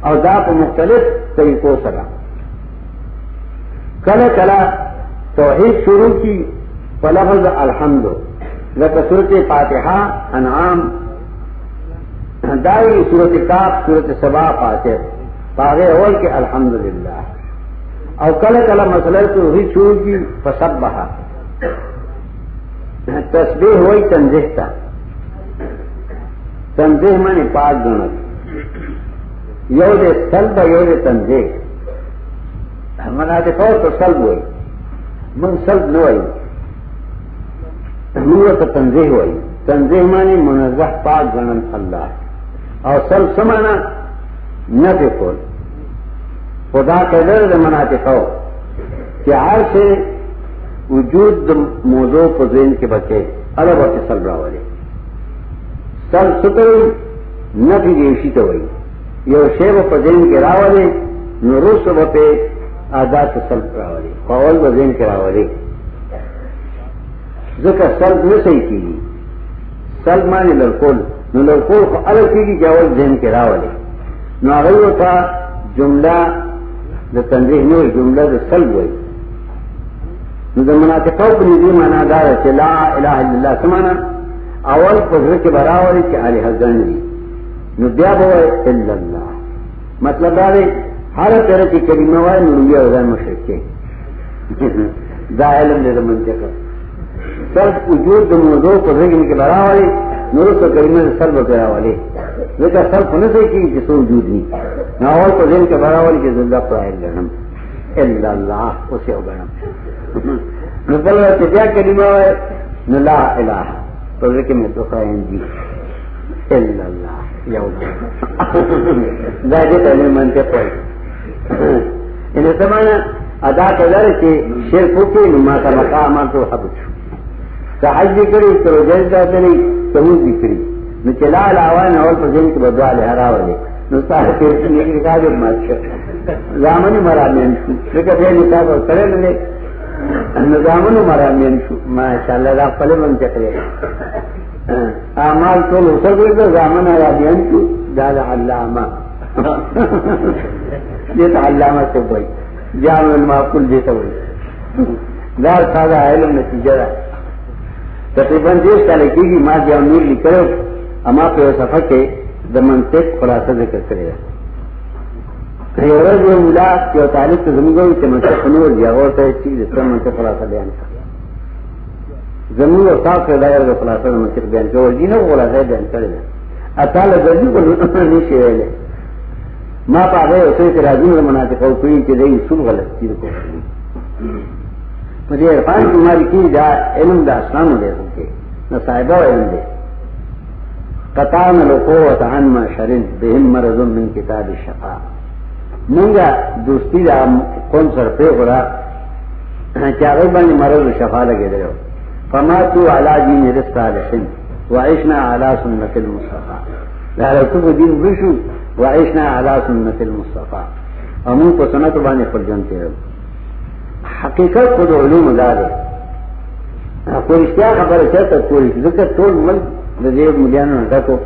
اور دا کو مختلف طریقوں سرا کل چلا توحید شروع کی پلفظ الحمد. صورت فاتحہ، انعام. دائی صورت کاف صورت سبا، فاتح. پاگے اول کے الحمد للہ اور کل کل مسئلہ تو ہی شروع کی پسب بہا تصویر ہوئی تنظیح تھا تنظیح میں نے پانچ گنت یو سلب یو تنظیح منا دیکھو تو سلب ہوئی، من سلب نو آئی نور تو تنظیح ہوئی۔ تنظیح مانی منزہ پاک گنن اللہ۔ اور سلب سمانا نہ دیکھو خدا کے درد مناتے کہو کہ ہر سے وجود موضوع کو ذہن کے بچے الگ وقت سل رہا والے سل ستر نہ بھی دیوشی تو ہوئی۔ یہ شیو پذین کے راولے نروس بپے آزاد سلب راولی قول و زین کے راولی ذکر سلب نہ صحیح کی۔ گئی سلب مانے لڑکول۔ نو لڑکول کو الگ کی گئی جاول زین کے راولی۔ نو اگر تھا جملہ جو تنظیح نہیں ہوئی جملہ جو سلب ہوئی نو جو منافقوں کو نجی مانا دار ہے لا الہ الا اللہ سمانا اول پذر کے براولی کے علی حضرن دی نو بیا بوئے الا اللہ مطلب دارے ہر طرح کی کریمہ وائے نوریا ہو جائے مشرق کے دا علم دے من چکر سرف وجود دو موضوع کو ذکر کے برا والے نور تو کریمہ سے سرف کرا والے۔ لیکن سرف ہونے سے کی جس وجود نہیں۔ نہ ناول کو ذکر کے برا والے کے زندہ پر آئے گرم الا اللہ، اسے ہو گرم نقل رہا کیا کریمہ وائے نلا الہ۔ تو ذکر میں تو خائن جی۔ الا اللہ یا اللہ ذاکر تمہیں منتے پڑے یعنی ان سمانا ادا کر کے شیر پوکے نما کا مقام تو حب چھو حج بھی کری، تو جیسے چاہتے نہیں سمجھ بھی کری۔ نو چلا علاوہ نول پر جن کے بدوا لے ہرا والے نو مرا مین شو لیکن پھر نکاح کو کرے لے۔ نو مرا مین شو ماشاءاللہ، دا پلے من چکرے اعمال ہاں، تو لو سب کو زامن مرا مین شو دا علامہ یہ تو علامہ سے بھائی جام المعقول دیتا ہوئی۔ دار سادہ علم نتیجہ رہا تقریباً دیش کا لکھی گی، ماں جی جاؤ نور لکھ کرو۔ اما پہ سفر کے دمن سے خلاصہ ذکر کرے۔ گا جو ملا کہ تعلق تو زمین گئی کہ منصف خنور دیا اور تو ایک چیز اس من سے خلاصہ بیان کر زمین اور صاف سے دائر کا خلاصہ منصف بیان کر اور جنہوں کو خلاصہ بیان کرے۔ گا اطالع گردی کو نہیں شیرے لے ماں پا گئے اسے کہ راجو نے منا کے کہو کوئی کہ نہیں سن غلط چیز کو۔ مجھے عرفان کی ماری کی جا علم دا اسلام دے سکے، نہ صاحبہ علم دے۔ قطع نہ لوکو وطعن ما شرن بہم مرض من کتاب شفا۔ منگا دوستی دا کون سر پہ خورا کیا غیر مرض شفا لگے دے۔ فما تو علا دین رفتا لحن وعشنا علا سنت المصطفى لہذا تو دین بشو وعشنا على سنت المصطفى امون کو سنت باندې پر جنتے رہو حقیقت خود علوم دار ہے. ہاں، کوئی اشتیا خبر ہے؟ تو کوئی؟ ذکر ټول مل د دې مليانو نه تاسو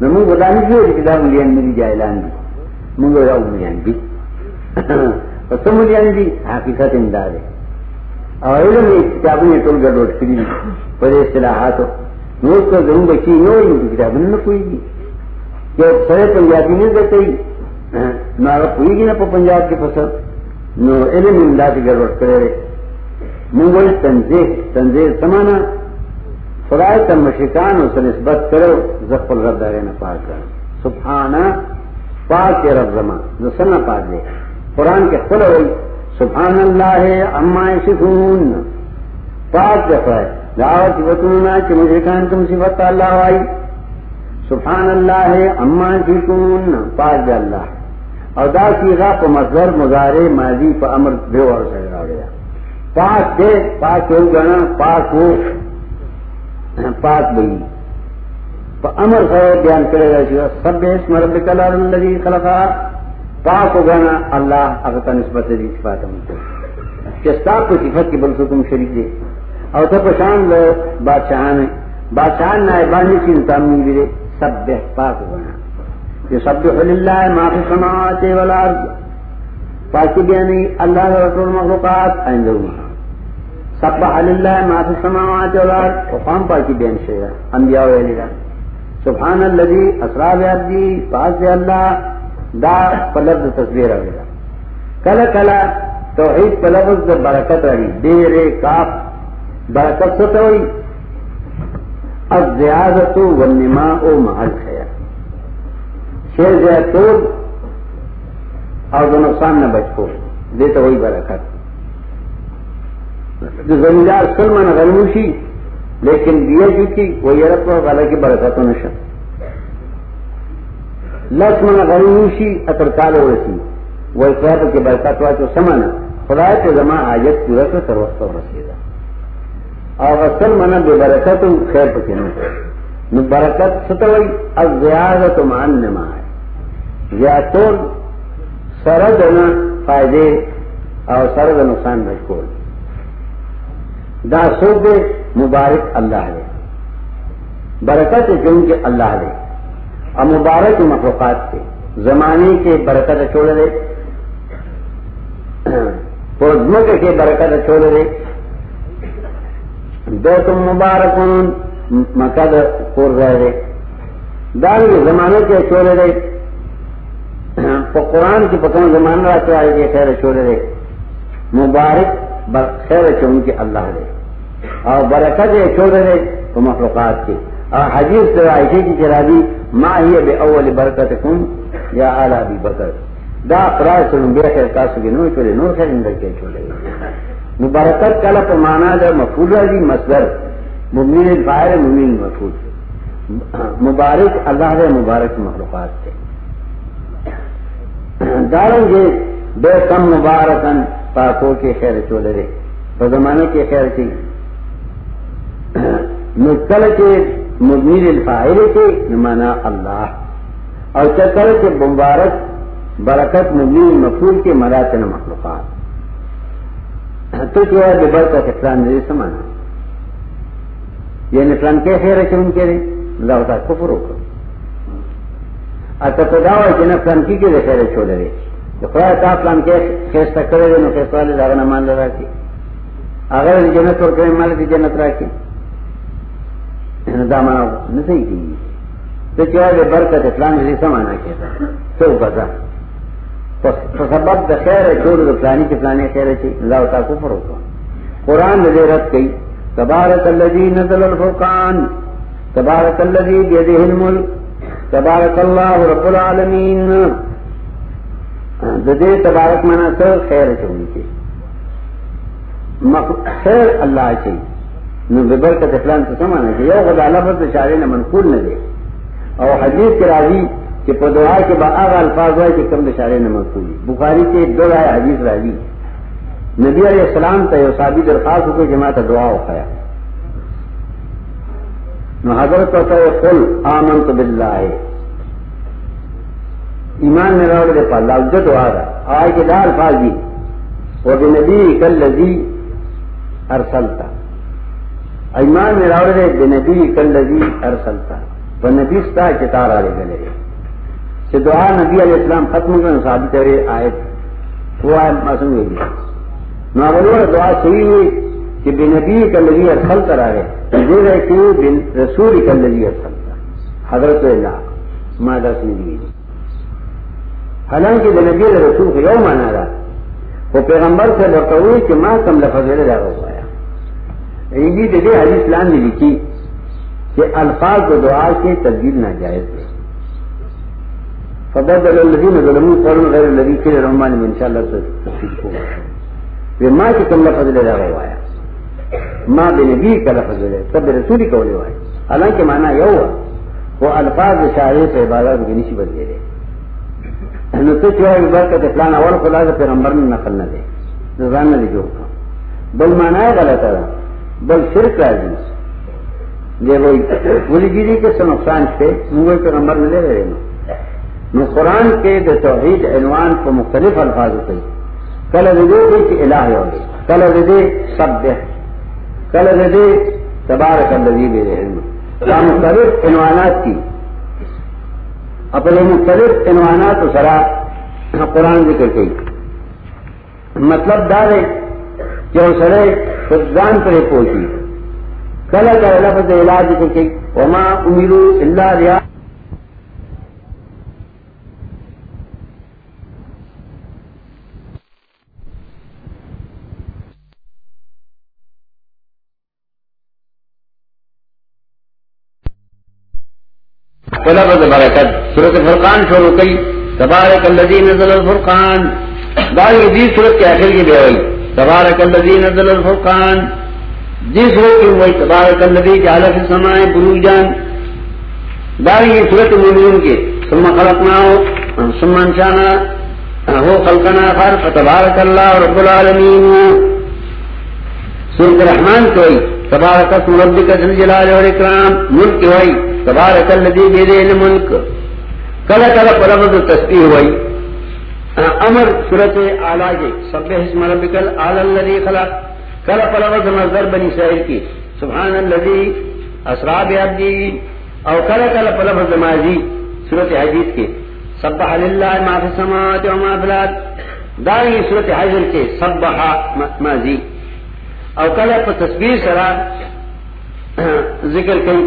نو موږ ودانې جوړ چې دا مليان ملي جاهلان دي موږ یو مليان دي او څو مليان دي حقیقت اندار ہے. او علم کتابونه ټول ګډوډ کړی په اصطلاحاتو نو څه زموږ بچي نو یې کتابونه نه کوي کہ سر پنجابی نہیں دیتے ہاں، نہ پوری گی نا پنجاب کے پسند نو علم امداد گڑبڑ کرے منگل تنظیح تنظیح سمانا خدای تم مشکان اس نسبت کرو زخل رب دارے نہ پاک کر۔ سبحانہ، پاک کے رب زمان جو سنا پاک دے۔ قرآن کے خل ہوئی، سبحان اللہ اما شکون پاک دفعہ دعوت وطننا کہ مشرکان کم صفت اللہ آئی۔ سبحان اللہ اما شکون پاک دے اللہ۔ اور دا کی غا پا مصدر مزارے ماضی پا امر دیو اور سجرا گیا۔ پاک دے، پاک ہو گنا، پاک ہو، پاک بئی۔ امر سر بیان کرے گا سب اس مرب کلر الذي خلقا پاک ہو گنا، اللہ اگر نسبت دی صفات ہم کہ کو صفت کی بلکہ تم شریک دے۔ اور تو پشان لو بادشاہ نے۔ بادشاہ نہ بانی کی انتام بھی سب پاک ہو یہ سب للہ معافی سماعت والارض۔ پاکی بیانی اللہ رسول مخلوقات آئندہ سبح للہ معافی سماعت والارض۔ وقام پاکی بیان یعنی شیئر انبیاء و علیہ سبحان الذي اسرا بعبدي پاک دے اللہ، دا پلب تصویر ہوگا کلا کلا توحید پلب برکت رہی دیر کاف، برکت سے تو اب زیادت و نما او محل خیر. شیر زیاد اور جو نقصان نہ بچ کو دے تو وہی برکت. جو زمیندار سلمان غلوشی لیکن دیا جو کی وہ یورپ کو والا کی برکت و نشا لکشمن غلوشی اتر کال رسی. وہ اقرار کی برکت ہوا تو سمانا خدا کے زماں آجت پورا کر سر وقت رسیدہ اور اصل منا بے برکت خیر پکے نہ برکت ستوئی اب زیادت مان نما ہے۔ زیادتون سرد نہ فائدے اور سرد نقصان بھجکول دا سوب مبارک اللہ دے۔ برکت کیوں کہ اللہ دے۔ اور مبارک مخلوقات کے۔ زمانے کے برکت چھوڑ دے۔ پودمک کے برکت چھوڑ دے۔ دو تم مبارک مقد پور رہے دان کے زمانے کے چھوڑ دے۔ قرآن کی پکڑ زمانہ رہتے آئے گے خیر چھوڑ دے۔ مبارک خیر چون کے اللہ دے۔ اور برکت چھوڑ دے تو مخلوقات کی اور حجیب سے عائشہ کی چرابی ماں ہی بے اول برکت کم یا اعلیٰ بھی برکت۔ دا قرار سنوں بے خیر کاسو کی نور چھوڑے نور خیر اندر کے چھوڑے مبارکت کلا پر مانا دا مفول دی مصدر. مبین الفائر مبین مفول مبارک، اللہ دے مبارک مخلوقات سے داریں گے بے کم مبارکن پاکو کے خیر چھوڑے دے. زمانے کے خیر تھی نکل کے مبیر الفائر کے نمانا اللہ. اور چکر کے مبارک، برکت مبیر مفول کے مراتن مخلوقات. تو کیا ہے یعنی برکت افران نے سمانا یہ نفران کے خیر ہے کہ ان کے اللہ ہوتا کفر ہو اچھا تو دعوی کہ نفران کی کے خیر چھوڑ رہے۔ تو خدا تا پلان کے خیس تک کرے گا نو خیس والے داغنا مان لگا کے اگر جنت اور کرے مالے کی جنت رکھے داما نہیں کی یعنی تو کیا ہے برکت اسلام جیسے سمانا کہتا تو بتا سبب دا خیر ہے چھوڑ دو فلانی کی فلانی خیر ہے اللہ تعالیٰ کو فروغ قرآن نے رد گئی تبارک الذی نزل الفرقان، تبارک الذی بیدہ الملک، تبارک اللہ رب العالمین۔ دے تبارک منا سر خیر چھوڑی کے خیر اللہ چاہیے نو ببرکت اسلام سے سمانا کہ یو خدا لفظ اشارے نہ منقول نہ دے اور حدیث کے راضی کہ پدعا کے بعد الفاظ ہوئے کہ کم اشارے نہ منقول بخاری کے دو رائے حدیث راضی نبی علیہ السلام تا یو ثابی درخواست ہو کے جماعت دعا اٹھایا نو حضرت کو کہ قل آمنت باللہ۔ ایمان میں رہو دے پا اللہ جو دعا رہا آئے کے دار الفاظ دی۔ وہ نبی کل لذی ارسلتا ایمان میں راوڑ دے بے نبی کل نبی ارسلتا وہ نبی ستا چتار آ گلے۔ سے دعا نبی علیہ السلام ختم کر ثابت کرے آئے وہ آئے معصوم ہوئی نہ دعا صحیح ہوئی کہ بے نبی کل نبی ارسل کرا رہے۔ دے رہے کہ بن رسول کل نبی ارسلتا حضرت اللہ مادہ سے نبی حالانکہ بے نبی رسول کو یوں مانا رہا وہ پیغمبر سے بتا ہوئی کہ ماں کم لفظ لے رہا ہو گیا دے حدیث لان نے لکھی کہ الفاظ کو دعا کے تبدیل نہ جائز ہے۔ فضل الذين ظلموا، قالوا غير الذي قيل لهم ان ان شاء الله تفصيل کو وما کہ تم لفظ لے رہا ہوا ما بنبی کا لفظ لے تب رسول کو لے ہوا حالانکہ معنی یہ ہوا، وہ الفاظ شاعر سے عبادت کی نسبت دے رہے نو تو جو ہے برکت فلان اول خدا سے پیغمبر نے نقل نہ دے. زبان نہ جو بل معنی غلط ہے، بل شرک راضی یہ وہی بولی گیری کے سے نقصان تھے وہ پیغمبر میں لے رہے ہیں نو قرآن کے د توحید عنوان کو مختلف الفاظ ہوتے کل ردے کی الہ ہوگی کل ردے سب کل ردے تبار کل میرے مختلف عنوانات کی۔ اپنے مختلف عنوانات و سرا قرآن ذکر کی۔ مطلب دار ہے کہ وہ سرے خدان پر پہنچی۔ کل کا لفظ علاج ذکر کی۔ وما امیرو اللہ ریا۔ طلب برکت. صورت فرقان شروع کی. تبارک الذی نزل الفرقان. داری دی صورت کے آخر کی بے ہوئی. تبارک الذی نزل الفرقان. دی صورت کی ہوئی، تبارک الذی جعل فی السماء بروجان داری صورت مومنون کے ثم خلقناہو ثم انشانا هو خلقنا آخر فتبارک اللہ رب العالمین. سورت الرحمن کوئی تبارک اسم ربک ذل جلال والاکرام، ملک ہوئی، تبارک الذی بیدین ملک کلا کلا پرمد تسبیح ہوئی. امر صورت اعلی کے سبح اسم ربک الاعلی الذی خلق. کلا پرمد مصدر بنی اسرائیل کی. سبحان الذی اسرا بعبدی. او کلا کلا پرمد ماضی صورت حدیث کے سبح للہ ما فی السماوات و ما فی الارض. دائیں صورت حجر کے سبح ماضی. او کلا پر تصویر سرا ذکر کئی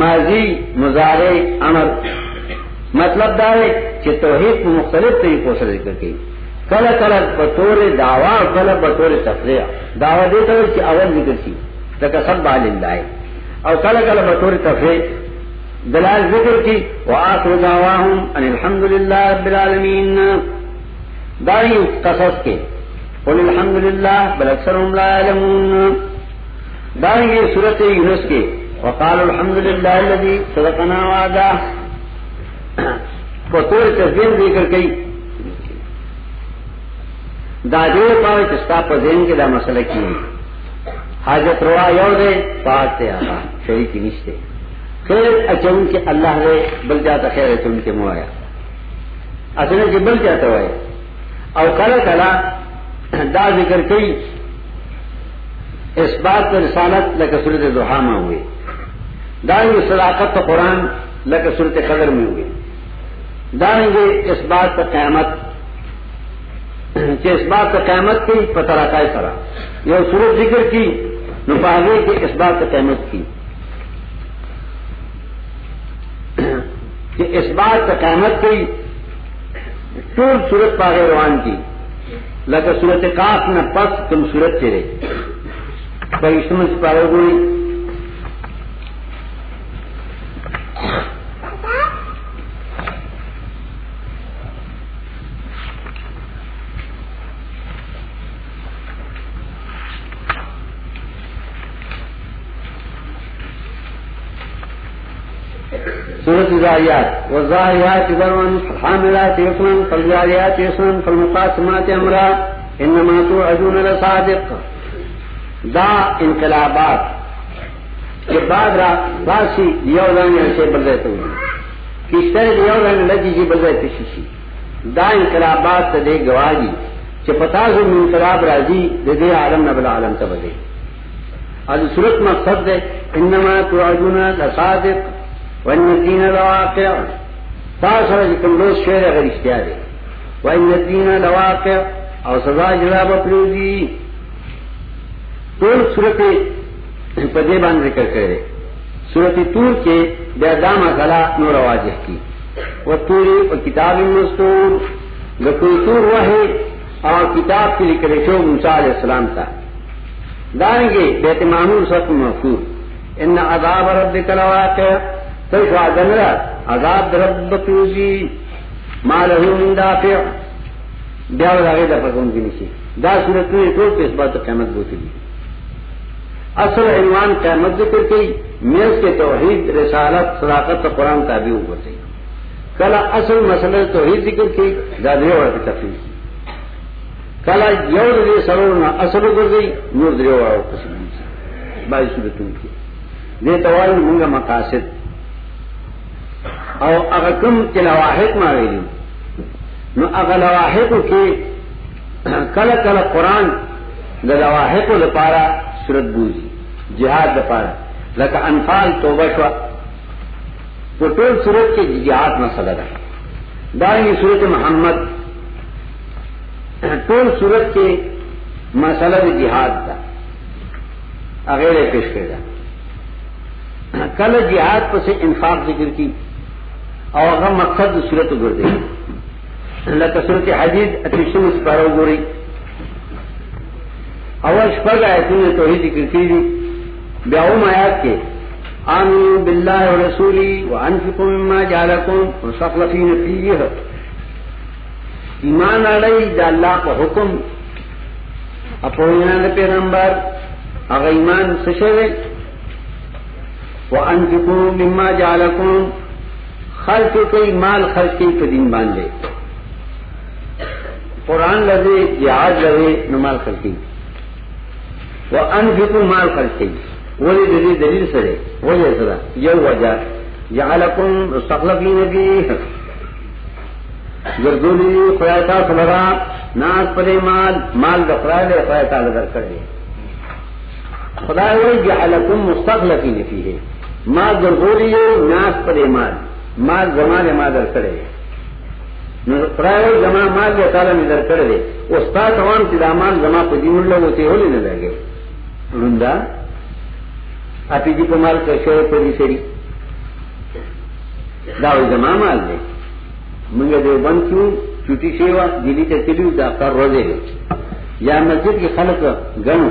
ماضی مظاہرے امر مطلب دا دار کہ توحید کو مختلف طریقوں سے ذکر کی کل کل بطور دعوی کل بطور تفریح. دعوی دیتا ہے کہ اول ذکر کی تک سب باللہ اور کل کل بطور تفریح. دلال ذکر کی، وآخر دعواہم ان الحمدللہ رب العالمین. داری قصص کے قل الحمدللہ بل اکثرهم لا علمون داری صورت یونس کے، وقال الحمد للہ الذي صدقنا وعدا بطور تصویر دے کر گئی دادے پاوے چستا پر دین کے دا مسئلہ کی حاجت روا یو دے، پاک تے آقا شریکی نشتے خیر اچھون کے اللہ دے، بل جاتا خیر اچھون کے موایا۔ اچھا اصلا جی بل جاتا ہوئے اور کلا کلا دا ذکر کئی، اس بات پر رسالت لکہ صورت دوحامہ ہوئے دائیں گے صداقت تو قرآن لگ صورت قدر میں ہوئے دائیں گے اس بات پر قیامت، کہ اس بات پر قیامت کی پتہ رکھا ہے سرا۔ یہ صورت ذکر کی نفاذے کہ اس بات پر قیامت کی۔ کہ اس بات پر قیامت کی ٹول صورت پاگے روان کی۔ لگا صورت کاف نہ پس تم صورت چرے بھائی سمجھ پاؤ گئی سورت الزاریات والزاریات ذرون حاملات یسرن فالجاریات یسرن فالمقاسمات امرا انما توعدون لصادق. دا انقلابات. کے بعد را، باسی یو لانی سے بل رہتے ہوئے کس طرح یولانی لگی جی بل رہتے شیشی دا انقلابات تا دے گواہی. کہ پتا جو انقلاب راضی، دے دے عالم نبل عالم تا بدے آج صورت مقصد دے انما توعدون لصادق. والدین لواقع. تاسو چې کوم لوس شعر غیر اشتیا دي والدین لواقع. او سزا جواب پلوږي ټول سورته په دې ذکر کړي سورته تور کې بیا دا مسله نور واضح کی. و توری و کتاب مستور. د تور وحی او کتاب کې لیکل شو موسی علی السلام ته دائیں گے بیت معمول سب محفوظ ان عذاب رب کلواقع تو گنرا عذاب رب پیوزی مال من دافع. بیا ولغه د پکون کې نشي دا صورت یې ټول په اسبات قیامت بوتلی اصل عنوان قیامت ذکر کی میز کے توحید، رسالت، صداقت قرآن تابع ہوتے کلا اصل مسئلہ توحید ذکر کی دادری اور تفریح کی. کلا یو دے سرور نہ اصل کر گئی، نور درے اور تسلیم بائی صورتوں کی. دے توال منگا مقاصد. او اگر کم کے لواحق مارے گی نو اگر لواحق کی کل کل قرآن دا لواحق دا پارا سورت بوزی جہاد دا پارا لکا انفال توبہ شوا تو ٹول سورت کے جہاد مسئلہ دا دائیں سورت محمد. ٹول سورت کے مسئلہ جہاد دا اغیر پیش کردہ کل جہاد پر سے انفاق ذکر کی اور اگر مقصد صورت گردے اللہ تصورت حدیث اتشم سپارو گوری۔ اول شپگ آیتوں نے توحید ذکر کی۔ دی بیاؤم آیات کے۔ آمین باللہ و رسولی و انفقوا مما جعلکم و سخلفین فیہ ایمان آلائی دا اللہ کو حکم۔ اپوینا دا پیغمبر۔ اگر ایمان سشوے و انفقوا مما جعلکم۔ خلق کئی مال خرچ کی تو دین باندھے قرآن لگے جہاز لگے نمال خرچی وہ ان فکو مال خرچی وہ دلیل دلیل سرے۔ وہ جیسا یو وجہ۔ جہاں لکم سخلفی نبی گردولی خیاتا سلرا ناس پدے مال مال دفرا دے خیاتا لگر کرے خدا وہی جہاں لکم مستقلفی نفی ہے مال گردولی ناس پدے مال۔ مال زمان مادر کرے پرائے جمع مال یا تعالیٰ میں در کر دے استاد تمام کی دامان جمع کو جی ان لوگوں سے ہونے نہ لگے رندا آپ جی کو مال کر شور پوری سری داو جمع مال دے منگے دے بند کیوں چھوٹی سیوا دلی کے چلی دا کر روزے یا مسجد کی خلق گنو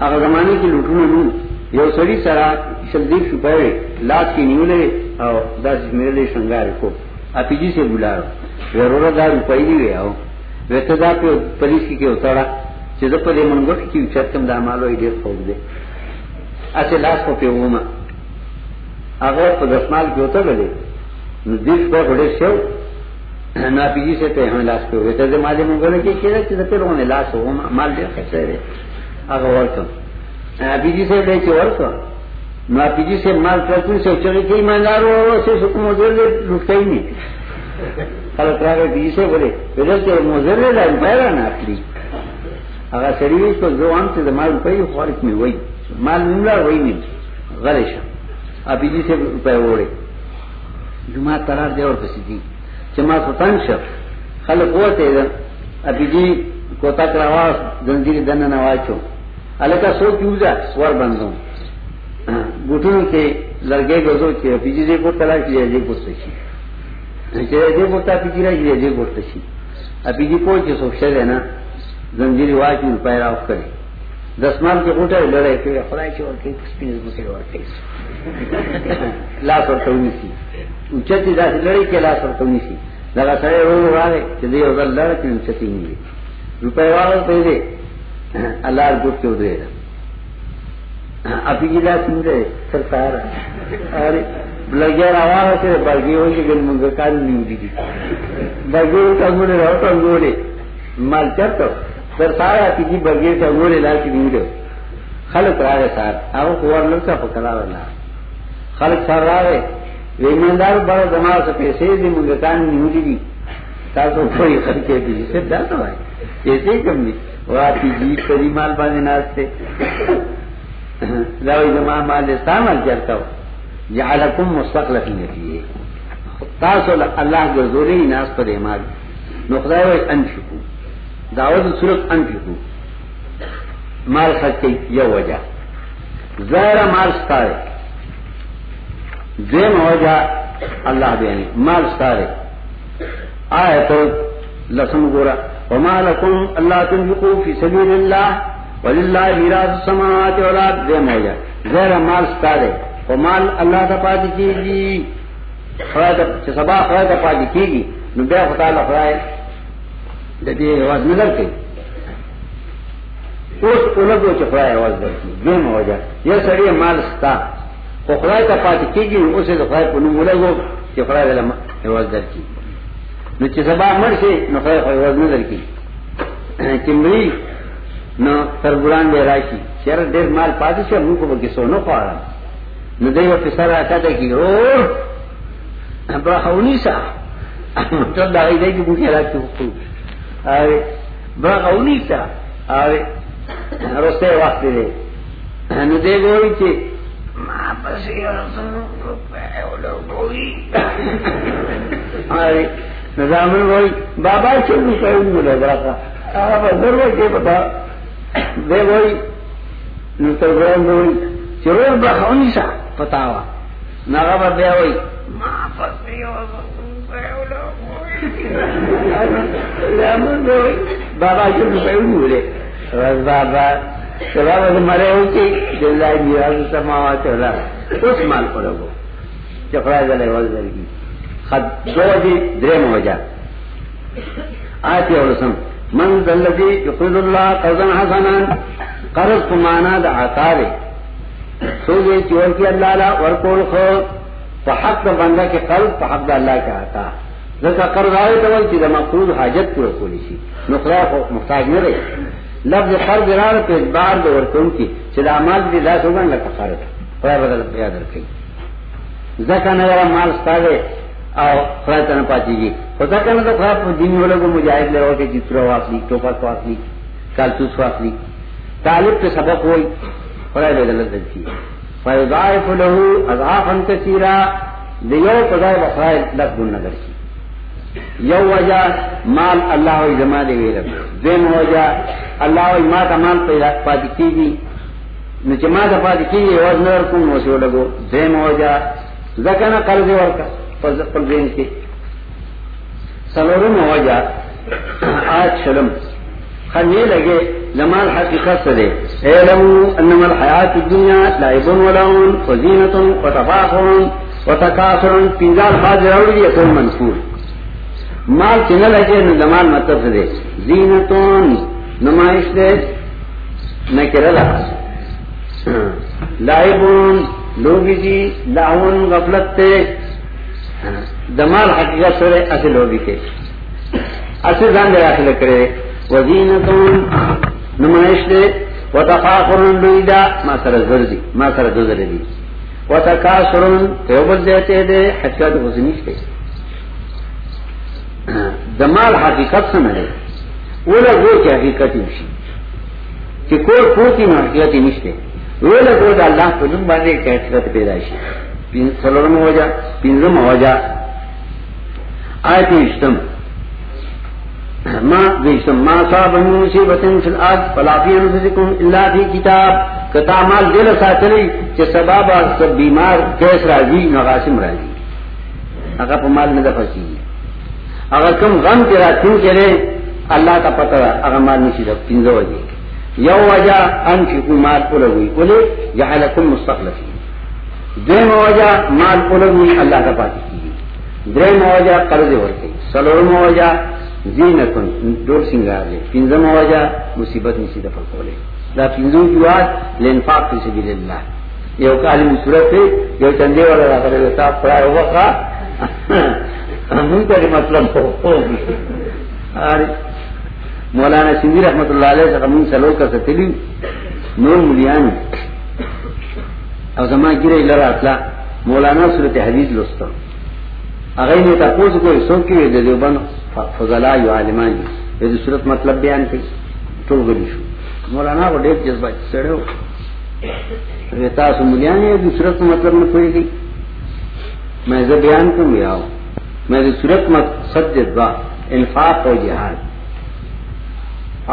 اگر زمانے کی لوٹوں لوں یو سڑی سرا شلدیپ چھپائے لاش کی نیولے اور دس میرے لیے شنگار کو. اپی جی سے بلا رہا دار روپئی نہیں گیا ہو ویسے دا پہ پولیس کی اتارا چیز پہ منگو کی چت کم دامالو ڈیر پھوک دے ایسے لاس کو پہ وہ اگر تو دس مال کی ہوتا گلے دل پہ بڑے سو نہ پی جی سے پہ ہمیں لاس پہ ہوئے تو مالے منگو نے کیا چیز چیز پہ لوگوں نے لاس ہو مال دے کیسے رہے اگر اور کم ابھی جی سے لے کے اور کم نہ جی سے مال کرتی سے چلے کئی ایماندار ہو سے سکم مزر لٹتا ہی نہیں۔ کل کرا پی سے بولے ادھر کے مزر لے لائن پہلا نہ اخلی اگر شریف کو جو عام سے مال روپئے فارق میں وہی۔ مال ملا وہی نہیں۔ غلط ابھی جی سے روپئے اوڑے۔ جمع ترار دے اور کسی تھی جمع سلطان شب خلق وہ تھے۔ ابھی جی کو تک آواز زنجیر دن نواز چو۔ اللہ سو کیوں جا سور بندوں۔ گٹھنوں کے لڑکے گزو کے پیچھے جی جے کو تلا کی جے کو سچی جے کو تا پیچھے رہی جے کو سچی ابھی جی کوئی کے سوچ ہے نا، زنجیر واج میں پیرا اف کرے۔ دس مال کے کوٹے لڑے، کہ خدای کے اور کے سپین سے اور کے لاس اور تو نہیں سی۔ اچتی دا سے لڑے کے لاس اور تو نہیں سی۔ لگا سارے رو رو رہے کہ دے ادھر لڑ کے اچتی نہیں روپے والا دے دے۔ اللہ گٹ کے ادھر ابھی جلا سمجھے سرکار ارے جی سے برگی ہوئی کہ کال نہیں دی برگی رہو مال چر تو۔ جی برگی لا کے نہیں رہو خلق رہا سار۔ پکڑا رہا خلق سر رہا ایماندار بڑا جمع سے پیسے دی منگا کان نہیں دی تاسو کوئی خرچے دی سے ایسے ہی کم نہیں۔ وہ آپ جی کری مال باندھے ناستے لو جمع مال استعمال کرتا ہو جعلکم مستقلف نفیه تاسو الله ګرځوري ناس پر ایمان۔ نو خدای وي انفقو داود صورت انفقو مال خرچي یو وجہ۔ زهر مال ستاره دیم وجہ الله بیان مال ستاره آیت لسم ګورا وما لكم الله تنفقوا في سبيل الله وللہ مال ستارے و مال اللہ تا پاتی گی۔ سبا خواہ تا پاتی گی۔ بے خطا لفرائے جدی نظر کے اس اولادو چی خواہ عوض در کی۔ دے یہ سری مال ستا۔ و خواہ تا گی۔ نو اسے خواہ پنو ملگو چی خواہ دل عوض در کی۔ نو مر سے نہ خواہ عوض نظر کی۔ چمری نو سرګران به راشي. چیر ډېر مال پاتې شه موږ به کیسو نه خواړه نو دوی په سره راکاته کی او ابراهونی سا. ته دا ایدې کې موږ راځو اره ابراهونی سا. اره روسته وخت دی. نو دې ګوري چې ما پسې ورسره په بابا چې موږ کوو موږ راځه هغه ضرورت کې پتا نترگرام وہی چرور برخونی سا پتاوا ناغا با بیا وہی ما پسیو بابا جو پیونی بولے بس بابا چلا بس مرے ہو کی جلائے میراز سماوات والا اس مال پر لگو چپڑا گلے وزر کی خد دو دی درم ہو جا آتی اور سم من ذلذي يقرض الله قرضا حسنا. قرض کو معنا د عطا سو دې چې ورکی الله لا ورکول خو. په حق د بنده کې قرض په حق د الله کې عطا. قرض هغه ته وایي چې مقروض حاجت پوره کولی شي نو خدای خو محتاج نه دی لفظ قرض راړ په اعتبار د ورکون کې چې د اعمال دې لاس وګڼل لکه قرض خدای بدل بیا درکړي ځکه نه مال ستاره او خدای ته نه پاتېږي خدا کنه ته خدای په دین ولګو مجاهد له ورته چې تر واخلي، ټوپک واخلي کالتوس واخلي. طالب ته سبق وای خدای به دلته دي فیضاعف له اضعافا کثیرا دیو خدای بخای لک ګن نظر شي یو وجہ مال الله او جما دی ویل دیم وجہ الله او ما ته مال پیدا پاتې کیږي. نو چې ما ته پاتې کیږي وزن ورکوم، نو څه لګو دیم وجہ ځکه نه قرض ورکا پر دین کې سلورم وجہ، آج شلم۔ خنی لگے زمان حقیقت سے دے۔ اعلمو انما الحیات الدنیا لعب ولعون وزینت وتفاخر وتکاثر پینزال باز روڑی دی اکل منصور۔ مال چنہ لگے نو زمان مطلب سے دے۔ زینتون نمائش دے۔ نکرلا لعبون لوگی جی لعون، غفلت تے۔ دمال حقیقت سره اصل ہوگی کے اصل ځان داخل کرے، وزینتون نمائش دے و وتفاخرن لویدا ما سره زردی ما سره دوزر دی۔ و وتکاسرن تیوبل دیتے دے، حقیقت غزنیش دے۔ دمال حقیقت سمجھے اولا گو چی حقیقت نشی۔ چی کور پوتی نو حقیقت نشتے اولا گو دا اللہ پر نم باندے حقیقت پیدا شی۔ سلورم وجہ پنزم وجہ. آیت اشتم ما مصیبت انفسکم فی کتاب. کتا مال دل ساتلی، چه سب بیمار، کیس راضی نغاسم راضی. اگر پا مال ندا اگر کم غم تیرا تن کرے اللہ کا پتہ اگر مال نشی دا پنزو یو وجہ انفقو مال جعلکم مستقلفی دیم وجہ مال پولوی اللہ کا پاتی کی دریم وجہ قرض ورکی سلورم وجہ زینتن ډول سنگار دی پنځم وجہ مصیبت نشي د فکولې دا پنځم جواد لنفاق فی سبیل الله یو کالی صورت دی یو چندې ولا راغلی تا پرای وکړه موږ ته مطلب هو مولانا سیندی رحمت الله علیه څنګه موږ سلو کا ستلی نور مليان او زما ګیره لره اطلاع مولانا سورته حدیث لوستو هغه نه تاسو کوی، څوک یې د دیوبند فضلا یو عالمان دي. د صورت مطلب بیان کړي ټول غوډی شو. مولانا و ډېر جذبات سره و. تاسو مليانه د صورت مطلب نه پوهیږي مې زه بیان کوم یاو مې د صورت مقصد جذبا انفاق او جهاد.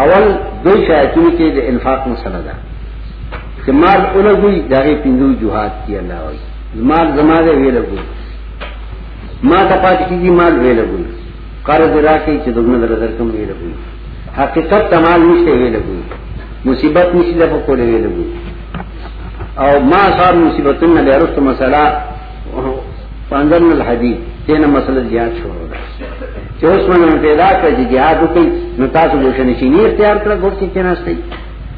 اول دو شایتونو کې د انفاق مسله ده. چې مال اولګي دغه پینځو جهاد کی الله وایي مال زماده ویلګو ما ته پات کیږي مال وے ویلګو قرض راکې چې دغه در درکم ویلګو حقیقت تمال نشته ویلګو مصیبت نشی دفع کولے وی لگو او ما صار مصیبتن نبی عرست مسئلہ پاندرن الحدید تینا مسئلہ جہاد شروع دا چه اس من پیدا کر جی جہاد ہوکی نو تاسو گوشنشینی اختیار کرا گوشتی چناستی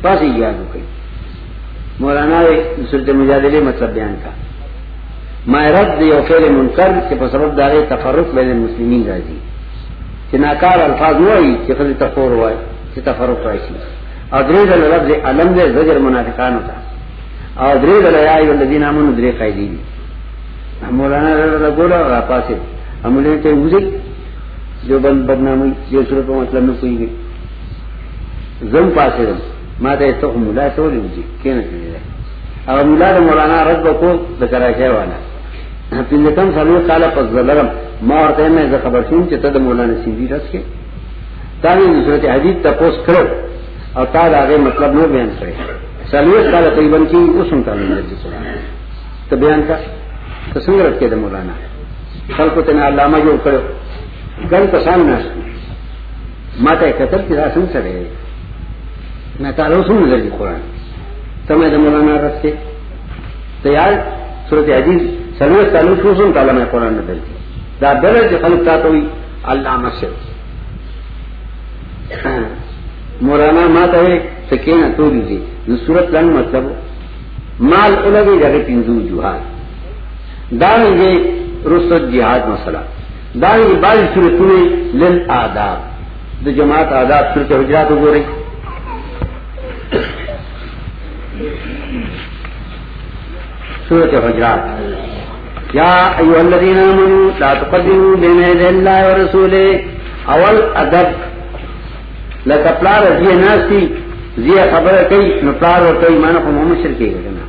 پاسی جہاد ہوکی مولانا صورت مجادلے مطلب بیان کا۔ ما رد یو فعل منکر چې په سبب تفرق بین المسلمین راځي چې ناکار الفاظ وایي چې خپل تفور وایي چې تفرق راشي او درې د لفظ علم دې زجر منافقانو ته او درې د یا ای الذین امنوا درې قاعده دي مولانا رضا ګوره را پاسه امولې ته وځي جو بند بدنامي جو صورت مطلب نه کوي زم پاسے پاسه ما ته ته مولا ته وځي، کینه کړی او مولا د مولانا رد کو د کراچۍ والا. پندتم سلو کالا پس ظلرم ما ورته مې زه خبر شوم چې ته د مولانا سیندی رس کې. دا یې صورت حدیث ته کړو او تا دا مطلب نو بیان کړی. سلو کالا تقریباً کې اوسم تعالی دې ته بیان کا ته څنګه رکھے د مولانا؟ خلکو ته علامه جوړ کړو ګل کسان ناس ما ته کتل چې راسم سره نه تعالی سن لري قرآن. ته مولانا رس کې تیار صورت حدیث سلوے سالو شو سن تعالی میں قرآن نے دلتی دا دل جو خلق تا تو اللہ مسر ہاں. مولانا ما ته سکینه تو دیږي جی. نو صورت لن مطلب مال الګي دغه پینځو جوهات دا یې جی رسد جهاد مسله دا یې جی بعض صورتونه لل آداب. د جماعت آداب صورت حجرات وګورئ سورت حجرات. یا ایوہ الذین آمنوا، لا تقدموا بین یدی اللہ و ورسولے اول ادب لکه پلار زی ناسی زی خبره کوي نو پلار ورته ایمان په محمد شرکی کنا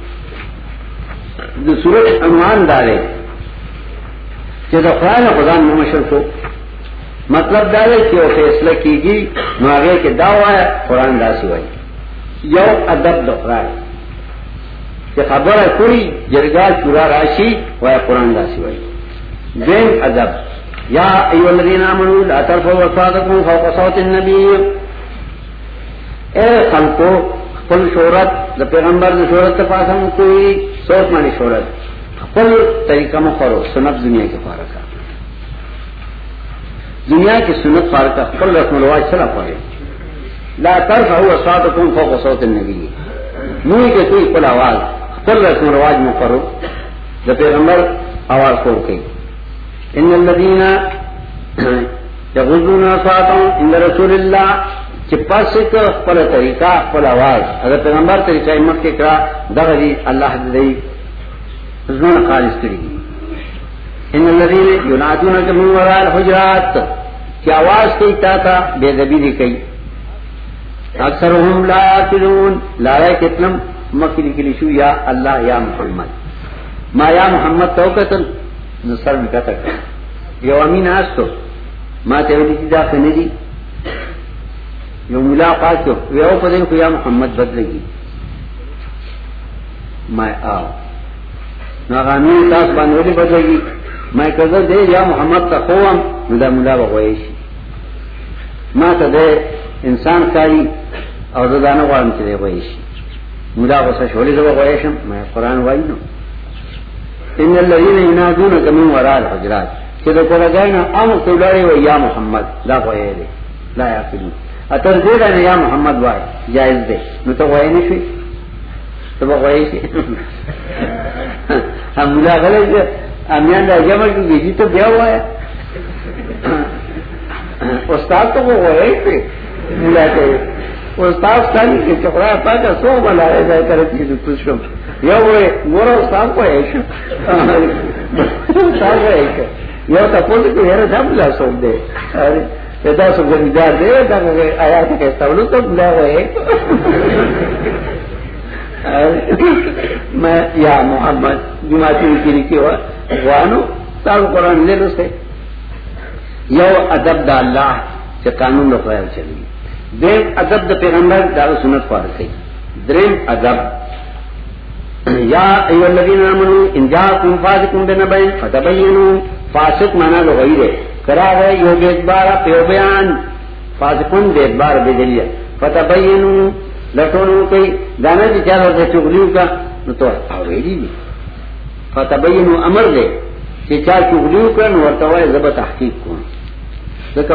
د صورت عنوان دارې چې د قرآن خدان محمد شرکو. مطلب دا دی چې او فیصله کیږي نو هغه کې دا وایي قرآن داسي وایي یو ادب د قرآن. چې خبره کوي جرګه چورا راشي وایي قرآن داسي وایي دین ادب. یا ایو الذین آمنوا لا ترفعوا اصواتکم فوق صوت النبی. اے خلقو، خپل شہرت د پیغمبر د شہرت ته پاسه مو کوي صوت باندې شہرت خپل طریقہ مو خورو، سنت دنیا کې فارق دنیا کې سنت فارق خپل رسم رواج سره پاره لا تر رہو اسات کو خوف اسات نبی منہ کے کوئی کل آواز کل رسم رواج میں کرو جب پیغمبر آواز کو رکے ان الذين يغضون اصواتهم ان رسول الله چپاسک پر طریقہ پر آواز۔ اگر پیغمبر طریقہ ہمت کے کرا دغری اللہ دی دی زون خالص کری۔ ان الذين ينادون من وراء الحجرات کی آواز کی تا تھا بے دبی دی کئی۔ کوي اکثرهم لا يعقلون لا يكتلم مکه لیکلی شو یا الله یا محمد. ما یا محمد توکتل نو سر می کته یو امین آستو. ما ته ویل چې دا یو ملاقات یو یو په دې کو یا محمد بدلږي ما آو. نو غامي تاسو باندې ولې بدلږي ما کزه دې یا محمد ته خوم نو دا مولا ما ته دې انسان کاری. او زدانه غواړم چې دې وغوي شي. مولا غوسه شولې، زه وغوي شم قرآن وایي نو. ان الذين ينادونك من وراء الحجرات. چې دا کولګاینه امر کولای و یا محمد، دا وایي دي لا یقینون اتر دې دا یا محمد وای جائز دی. نو ته وایې نشي ته وایې شي هم مولا غلې امیان دا جمع کیږي ته بیا وای استاد ته وایې شي مولا ته استاد ستاسو کې چکرا پاتہ سو بنا بلای ځای کرے چې د پوښوم یو وې مور استاد وایې شو استاد وایې یو تاسو ته هر ځم لا سو سوم دې دا سو ګنجار دې دا آیات کې استولو ته بلا وایې میں یا محمد جماعتی کی لکھی ہوا۔ وانو تاو قرآن لے لو سے۔ یو ادب دا اللہ سے قانون لو خیال چلی۔ دیم ادب دا پیغمبر دا سنت پار کئی دریم ادب. یا ایو الذین آمنو ان جاکم فاسقون بنبین فتبینو فاسق مانا لو غیر ہے. کرا گئے یو بیدبارا پیو بیان. فاسقون بیدبار بدلیہ فتبینو لٹونو کوي دانا جی چې چا ورته چغلیو کا. نو ته اورېږي فتبینو امر دې چې چا چغلیو کا نو ورته وای زب تحقیق کوم ځکه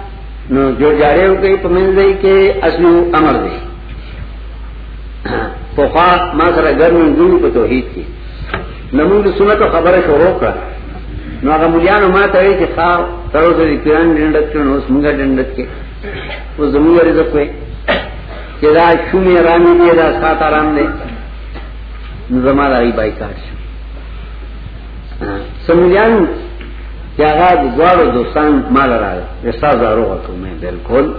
نو جو جارے ہو گئی پمن دئی کے اصلو امر دے۔ پوخا ما سره ګرم دونو په توحید کې نمون سنت خبره شروع کړه نو هغه مليانو ما ته وی چې خاو تر اوسه دې پیران ډنډت کړو اوس موږ ډنډت کې وہ زمین رزق پہ کہ دا شومی رامی دے، دا سات آرام دے۔ نظمان آئی بائی کار شو۔ ہاں، سمیلیان کہ آغا دوستان مال را رسا زارو غکو میں بلکل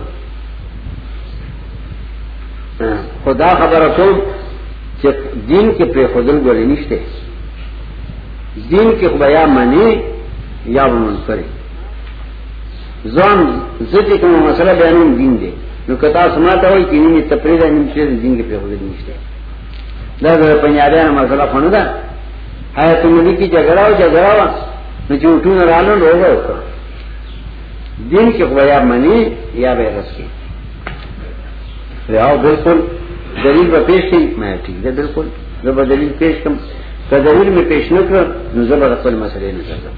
خدا خبر کو کہ دین کے پہ خودل گوڑے نشتے دین کے خبیا منی یا من کرے ځان زدي کوم مسله بیانوم دین دی. نو کتا سماته وای چې نیمه تپریدا نیمه چې دین کې په وګړي نشته. دا د پنځاریانو مسله خونه ده. حیات نبی کی جګړه او جګړه وا نو چې ټول رانو لوګو وکړه. دین کې خو منی یا به رسکی راو بالکل دلیل به پیش کړي مې ٹھیک ده بالکل. زه به دلیل پیش کوم که دلیل مې پیش نکړ نو زه به خپل مسلې نه کوم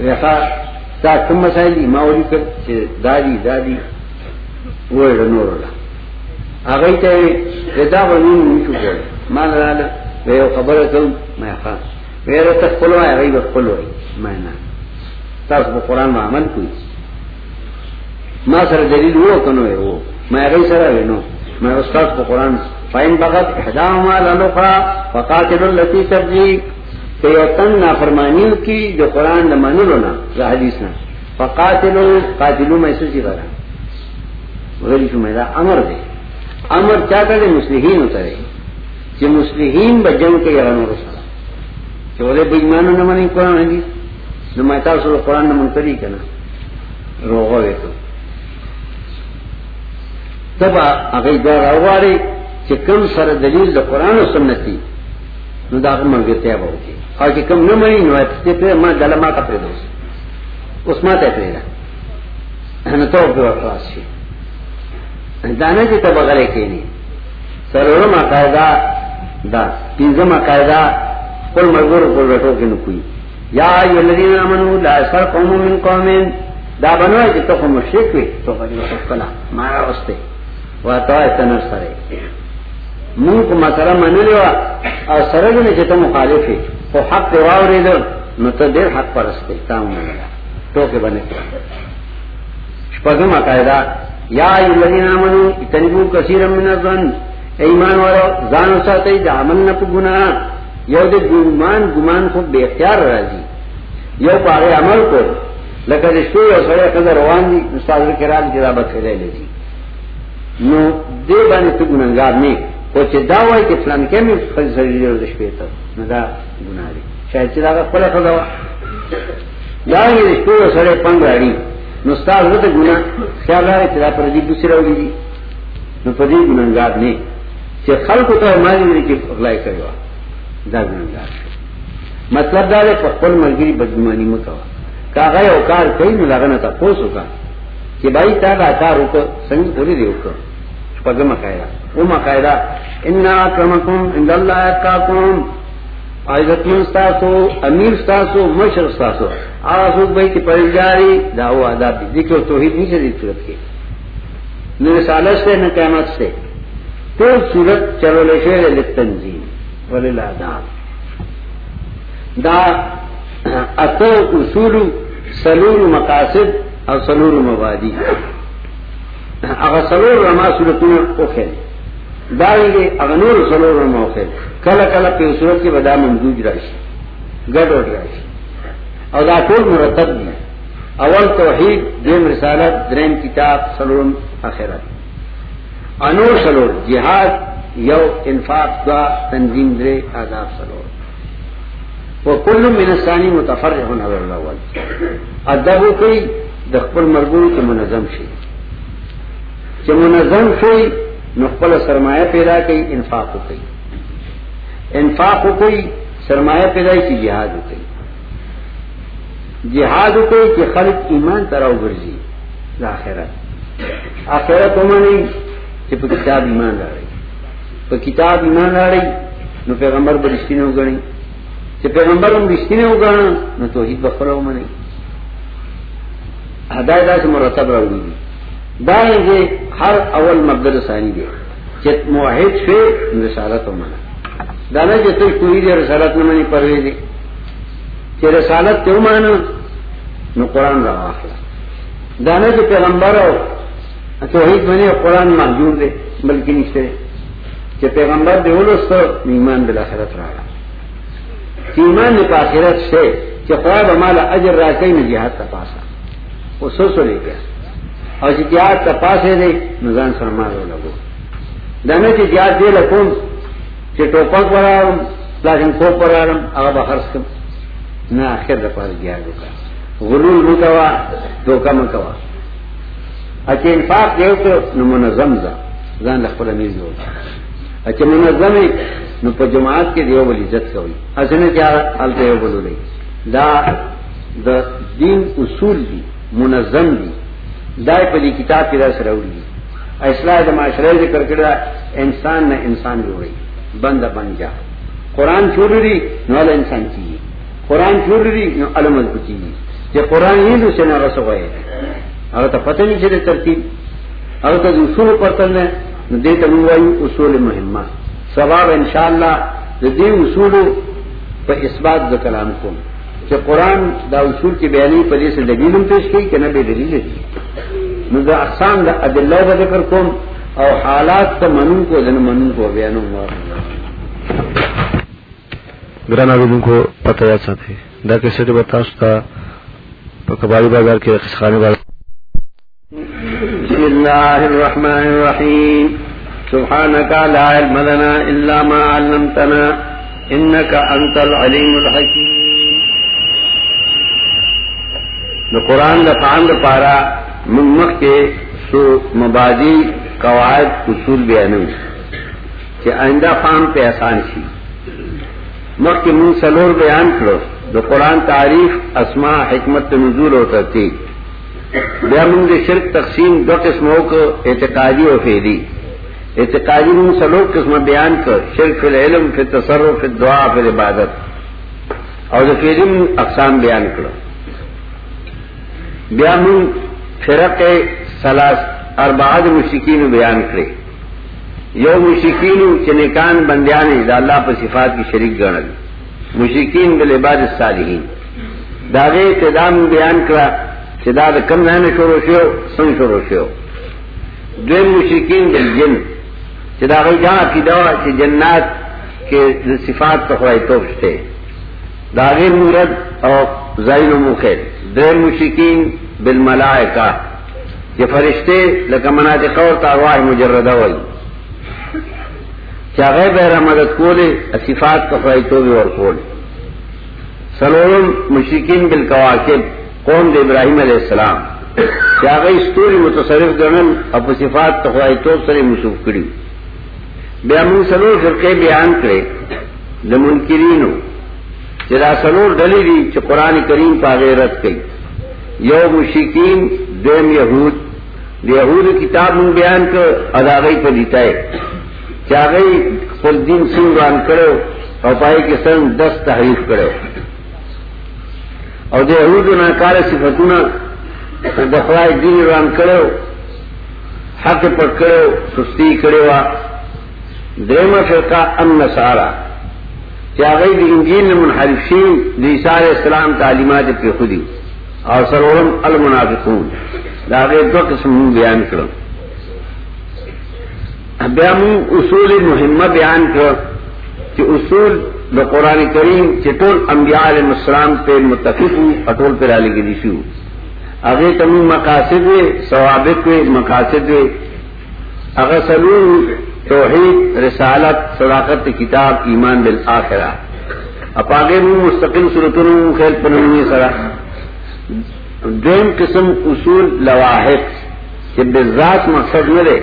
ویخا تا کم مسائل دی ماولی کر چه دادی دادی ویڑ نور اللہ آگئی تا ردا ویو خبر کم میں خواہ ویرا تخپلو آئی غیب اخپلو آئی میں نا تاس با قرآن ما عمل کوئی ما سر دلیل وہ کنو ہے وہ میں غی سر وینو. میں استاذ کو قرآن فائن بغت احداهما لنقرا فقاتل التي تبغي. کہ یو تن نافرمانیو کی جو قرآن نہ منلو نا دا حدیث نا فقاتلو، قاتلو میں سوچی کرا غری شو میرا امر دے امر چاہتا دے مسلحین ہوتا رہے کہ مسلحین بجنگ کے یرانو رسا کہ وہ بجمانو نہ منی قرآن حدیث نو میں تاسو قرآن نہ من کری کنا۔ روغو وے تو۔ تب اگئی دور اواری کہ کم سر دلیل دا قرآن و سنتی، نو دا ملګرتیا به وکړي او چې کوم نه مړي نو چې ته ما دله ما کا کپړې دوس اوس ما تے ته پرېږه نو ته په خلاص شي دانه چې جی ته بغلې کېنی سرورم قاعده دا پنځم قاعده، خپل مرګور په وټو کې نه کوي یا ای الذین آمنوا لا یسخر قوم من قوم. دا بنوای چې ته مشرک وي ته په دې وخت کلا ما راوسته واته تنر سره مونږ په مسله منلې و او سره دې چې ته مخالف یې. خو حق دی واورېد نو ته ډېر حق پرسته تا ومنه. ټوکې باندې شپږم قاعده، یا ای الذین آمنوا اتنبوا کثیرا من الظن. ایمان ورو ځان ساتي د عمل نه په یو د ګمان ګمان خو به اختیار راځي یو پاره عمل کو۔ لکه د شپې او سره کله روان دي استاد کرام جواب کړی لدی نو دې باندې ته ګناګار نه او چې دا وایي چې فلان کې مې خپل سړي له شپې ته نه دا ګناه دي شاید چې دا خپل خدا دا یې شپې سره پنځ راړي نو ستاسو ته ګناه خیال لري چې دا پر دې دوسری راوړي دي نو په دې ګناګار نه چې خلکو ته مالي لري چې خدای کوي دا ګناګار مطلب دا دی په خپل ملګری بدګماني مکوا کاغه یو کار کوي، نو لغنه تاسو کا چې بای تا دا کار وکړ څنګه پوری دی وکړ پگم قاعدہ ام قاعدہ ان اکرمکم عند الله اتقاکم عزت من استاسو، امیر استاسو، مشر استاسو۔ آسو بھائی کی پرجاری دعو آداب دی ذکر توحید نہیں سے صورت کے نہ رسالت سے نہ قیامت سے تو صورت چلو لے شیر لتنظیم وللآداب. دا اتو اصول سلور مقاصد اور سلور مبادی. هغه سلور رما صورتونه اوخه داویږي هغه نور سلور رما اوخه کله کله په صورت کې ودا ممدوج راشي. ګډوډ راشي. او دا ټول مرتب دي. اول توحید دیم رسالت درین کتاب سلون آخرت. انور سلور، جہاد، یو، انفاق دا تنظیم، درے، آداب سلور۔ وہ کل منسانی متفر ہونا ادب کوئی دخل مربوط کے منظم شی کہ منظم شوئی نقبل سرمایہ پیدا کی انفاق ہو گئی انفاق ہو گئی سرمایہ پیدا کی جہاد ہو گئی جہاد ہو گئی کہ خلق ایمان تراؤ گرجی آخرت۔ آخرت ہونا نہیں کہ پہ کتاب ایمان لا رہی پہ کتاب ایمان لا رہی نو پیغمبر برشتی نے اگڑی کہ پیغمبر ہم رشتی نے اگانا نہ تو ہی بخر ہو منی ہدایت سے مرتب رہی دائیں گے ہر اول مقدر ثانی دے چت معاہد سے رسالت ہو منا دانا جی تو کوئی دے رسالت نہ منی پروے دے کہ رسالت کیوں مانا نو قرآن رہا دانا جو پیغمبر ہو اچھا، توحید بنے قرآن محجور دے، بلکہ نہیں کہ پیغمبر دے بولو سو ایمان بلا خیرت رہا ایمان نے پاخرت سے کہ خواب ہمارا اجر رہا کئی میں جہاد کا پاسا وہ سو سو لے گیا اور جی جہاد کا پاس ہے دے نظام سرما رو لگو۔ دانے کی جہاد دے لکھوں کہ ٹوپک پر آ رہا پلاسن کو پر آ رہا اگر بخرس کم۔ نہ آخر دفاع جہاد کا غلول مکوا، دھوکہ مکوا۔ اچھا انفاق دیو تو نو منظم زا. زان لخپل امیر جو اچھا منظم نو پا جماعت کے دیو بل عزت کوئی. حسن کیا حالت یو بلو لئی. دا دا دین اصول دی، منظم دی. دای پا دی کتاب کی دا سروڑی دی. اصلاح دا معاشرہ ذکر کرا انسان نہ انسان جو رہی بند بن جا. قرآن چھوڑ رہی نو علا انسان چیئے قرآن چھوڑ رہی نو علم چیئے کہ قرآن ہی دو سے نہ رسو گئے. اگر تو پتہ نہیں چلے ترتیب، اگر تو اصول پر تل میں دے تموائی اصول مہمہ۔ سواب ان شاء اللہ دے اصول پر اس بات دا کلام کو۔ کہ قرآن دا اصول کی بیانی پر سے دلیل پیش کی کہ نہ بے دلیل دی دا اقسام دا عدلہ کا ذکر کم اور حالات کا منون کو، دن منون کو بیانوں گران آدمی کو پتہ یاد ساتھ ہے۔ دا کیسے بتا اس کا کباڑی بازار کے خانے بازار الله الرحمن الرحيم سبحانك لا علم لنا إلا ما علمتنا إنك أنت العليم الحكيم قرآن دفعان دفارا من کے سو مبادی قواعد اصول بیانو کہ آئندہ فام پہ آسان سی مخ کے من سلور بیان کرو دو قرآن تعریف اسماء حکمت نزول و ترتیب بیا من شرک تقسیم دو قسموں کو اعتقادی و فیلی اعتقادی من سلو قسم بیان کر شرک فی العلم، فی تصرف فی دعا فی عبادت اور جو فیلی من اقسام بیان کرو بیا من فرق سلاس اربعاد مشکین بیان کرے یو مشکین چنکان بندیانے دا اللہ پر صفات کی شریک گنل مشکین بالعباد الصالحین. داغے اقتدام بیان کرا چدا دا کم نہ شروع شو سن شروع شو دو مشرقین دل جن. چدا غی جہاں کی دوا چی جنات کے صفات تخوائی توفشتے دا غیر مورد اور زائن و مخیر. دو مشرقین بالملائکہ. یہ فرشتے لکمنات قور تارواح مجردہ وئی چاہے بہرہ مدد کولے، صفات تخوائی توبی اور کولے سلورم مشرقین بالکواکب. قوم دے ابراہیم علیہ السلام کیا گئی استوری متصرف گرن اب صفات تخوائی تو سر مصوف کری. بے امن سلور فرقے بیان کرے دا منکرینو جدا سلور ڈلی دی چھ قرآن کریم پا غیرت کئی. یو مشکین دیم یہود. یہود کتاب من بیان کر ادا گئی پہ دیتا ہے. چاہ گئی خود دین سنگ ران کرو اور پائے کے سنگ دس تحریف کرو. اور دے اہود ناکار صفتنا دفرائے دین ران کرو حق پر کرو سستی کرے وا درم فرقہ ام نسارا کیا گئی دی انجین منحرفین دی عیسار اسلام تعلیمات پہ خودی اور سرورم المنافقون. داغے دو قسم بیان کرو بیام اصول مہمہ بیان کرو کہ اصول دا قرآن کریم چٹول انبیاء علیہ السلام پہ متفق ہوں اٹول پہ ڈالے گی دیشو اگے تم مقاصد ثوابت مقاصد اگر سلور توحید، رسالت، صداقت، کتاب، ایمان بالآخرہ. اب آگے میں مستقل صورتوں خیر پنمی سرا. دین قسم اصول لواحد کہ بزاس مقصد ملے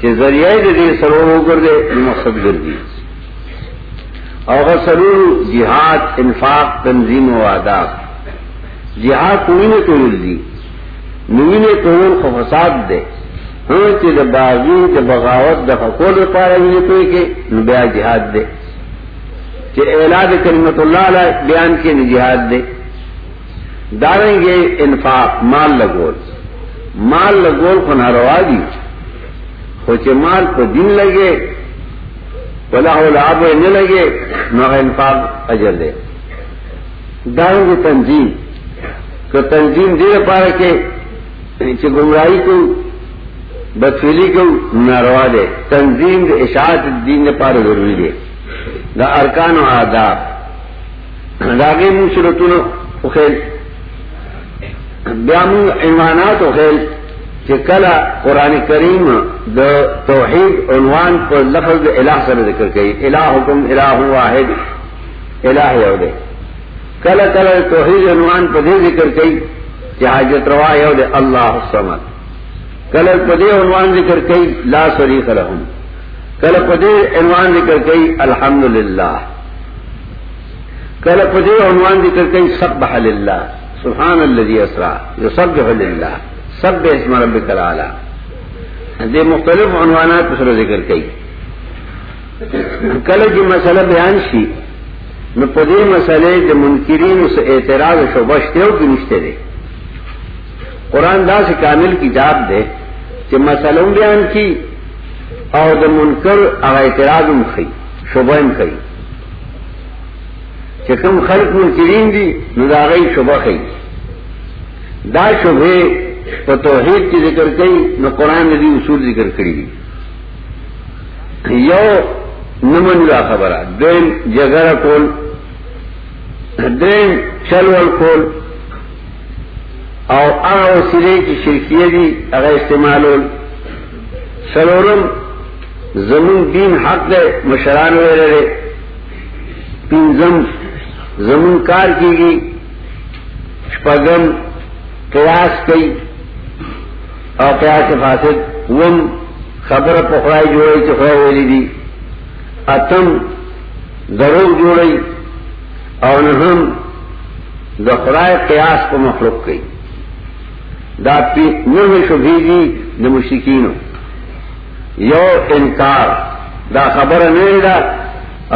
کہ ذریعہ دے سرو کر دے، مقصد گردی اور سرور جہاد، انفاق، تنظیم و آداب۔ جہاد کوئی نے تو دی۔ نوی نے تو فساد دے۔ ہاں چې د بازی بغاوت د حقوق لپاره یې کوي بیا jihad دے۔ چې اعلان کلمت الله علیه بیان کې نه jihad دے۔ داریں گے انفاق، مال لګول مال لګول خو ناروا دي خو چې مال په دین لګي ولا هو لعب نه لګي نو انفاق اجر دے داریں گے تنظیم. کہ تنظیم دې لپاره کې چې گمراهی کو بدفیلی کو، ناروا دے تنظیم اشاعت دین دے پار ضروری دے دا ارکان و آداب. داغی من صورتون اخیل بیامون ایمانات اخیل کہ کلا قرآن کریم دا توحید عنوان پر لفظ الہ سر ذکر کئی الہ حکم الہ واحد. الہ یو کلا کلا توحید عنوان پر دے ذکر کئی کہ حاجت روا یو اللہ السمد کل پدے عنوان ذکر کئی لا شریف لهم. کل پدے عنوان ذکر کئی الحمد للہ کل پدے عنوان ذکر کئی سبح للہ. سبحان الذي اسرا. يسبح للہ. سب اسم ربک الاعلى دے مختلف عنوانات پر ذکر کئی۔ کل جی مسئلہ بیان شی، نو پدے مسئلے دے منکرین سے اعتراض شبشتے ہو کی نشتے دے۔ قرآن دا سے کامل کی جاب دے کہ مسلم بیان کی اور د منکر اگر اعتراض خی شبہ خی کہ کم خلق منکرین دی نداغی شبہ خی دا شبہ تو توحید کی ذکر کئی نہ قرآن ندی اصول ذکر کری یو نمن لا خبر دین جگر کول. دین چلول کول. اور آ سرے کی شرکیے بھی اگر استعمال ہو سلورم زمین دین حق دے مشران وغیرہ پنزم زمین کار کی گئی پگم قیاس کی اور قیاس فاسد، وم خبر پخڑائی جوڑی چکھڑا ویلی دی. اتم دروگ جوڑی اور نہم دخرائے قیاس کو مخلوق کی دا نو شبھی دی دا مشکینو یو انکار، دا خبر نہیں دا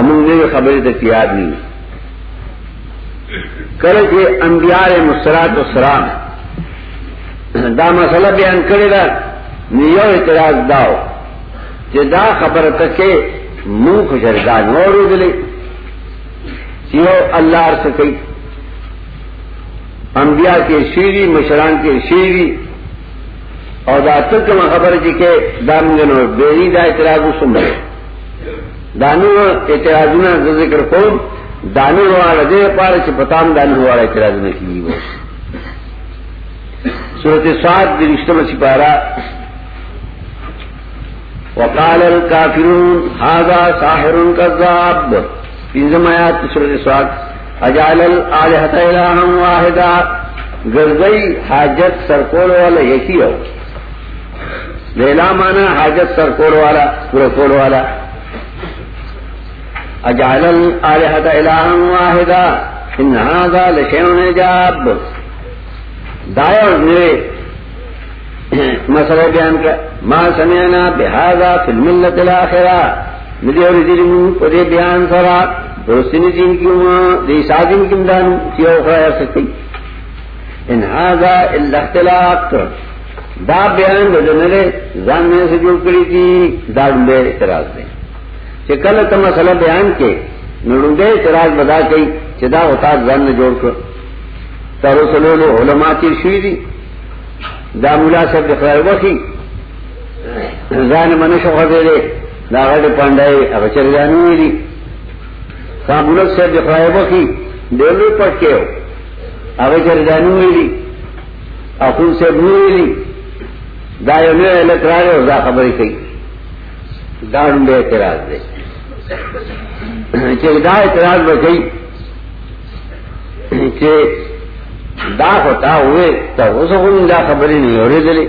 امن نے خبر تک یاد نہیں کرے کہ انبیاء مسرات السلام دا مسئلہ بیان کرے دا نیو اعتراض داو کہ دا خبر تک منہ خوشردان اور دلے یو اللہ عرص کئی انبیاء کے شیری مشران کے شیری اور دا تک میں خبر جی کے دام گنو بیری دا اعتراض سن رہے دانو اعتراض نہ ذکر قوم دانو والا دے پارے سے پتام دانو والا اعتراض نہ کی وہ صورت سات رشتہ میں سپارا. وقال الكافرون، هذا ساحر كذاب. في زمانات سورة سات اجال الالحت الہم واحدا. گرزئی حاجت سرکول والا یکی ہو. لیلا مانا حاجت سرکول والا پورکول والا. اجال الالحت الہم واحدا. ان هذا لشیء جاب دایا میرے مسئلہ بیان کا ما سمعنا بهذا في الملة الاخرہ مجھے اور دل کو دے بیان سرا دوستنی دین کی دی سادین کی مدان کی او خیر سکی ان هذا الا اختلاق۔ دا بیان دو جنلے زان میں سے جوڑ کری تھی، دا ڈنبے اعتراض دے کہ کل تم مسئلہ بیان کے نڑنبے اعتراض بدا کئی کہ دا ہوتا زان نے جوڑ کر۔ تارو سلولو علماء تیر شوی دی. دا مولا سب دخلائے وقی زان منشو خزے دا غد پاندائی اغچر جانوی دی سامولت سے دکھائے وہ کی ڈیلو پٹ کے ہو آگے چل جانی میری اخون سے بنویلی دا یو نوی لکرار او دا خبری کئی دا رنبے اعتراض دے چه دا اعتراض بکئی چه دا خطا ہوئے تا غصہ خون دا خبری نہیں ہو رہی دلی۔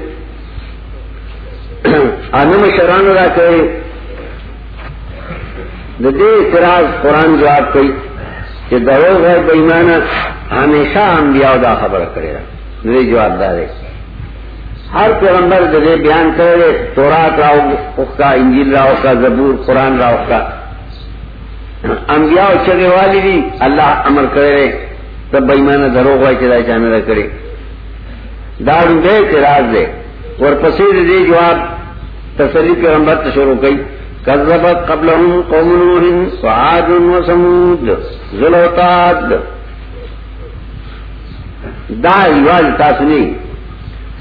انم شرانو دا کئی دے اعتراض قرآن جواب کئی کہ دروغ ہے بےمانا ہمیشہ انبیاء دا خبر کرے گا۔ میرے جواب دارے ہر پیغمبر دے بیان کرے تورات راؤ کا انجیل راؤ کا زبور، قرآن راؤ کا انبیاء چگے والی بھی اللہ امر کرے تب بےمانا دروغ ہے چلا چاہنے کرے دارو دے اعتراض دے اور پسیر دے جواب تسلی پیغمبر تشروع کئی كذبت قبلهم قوم نوح وعاد وثمود ذلوتاد دا ایواز تاسو نہیں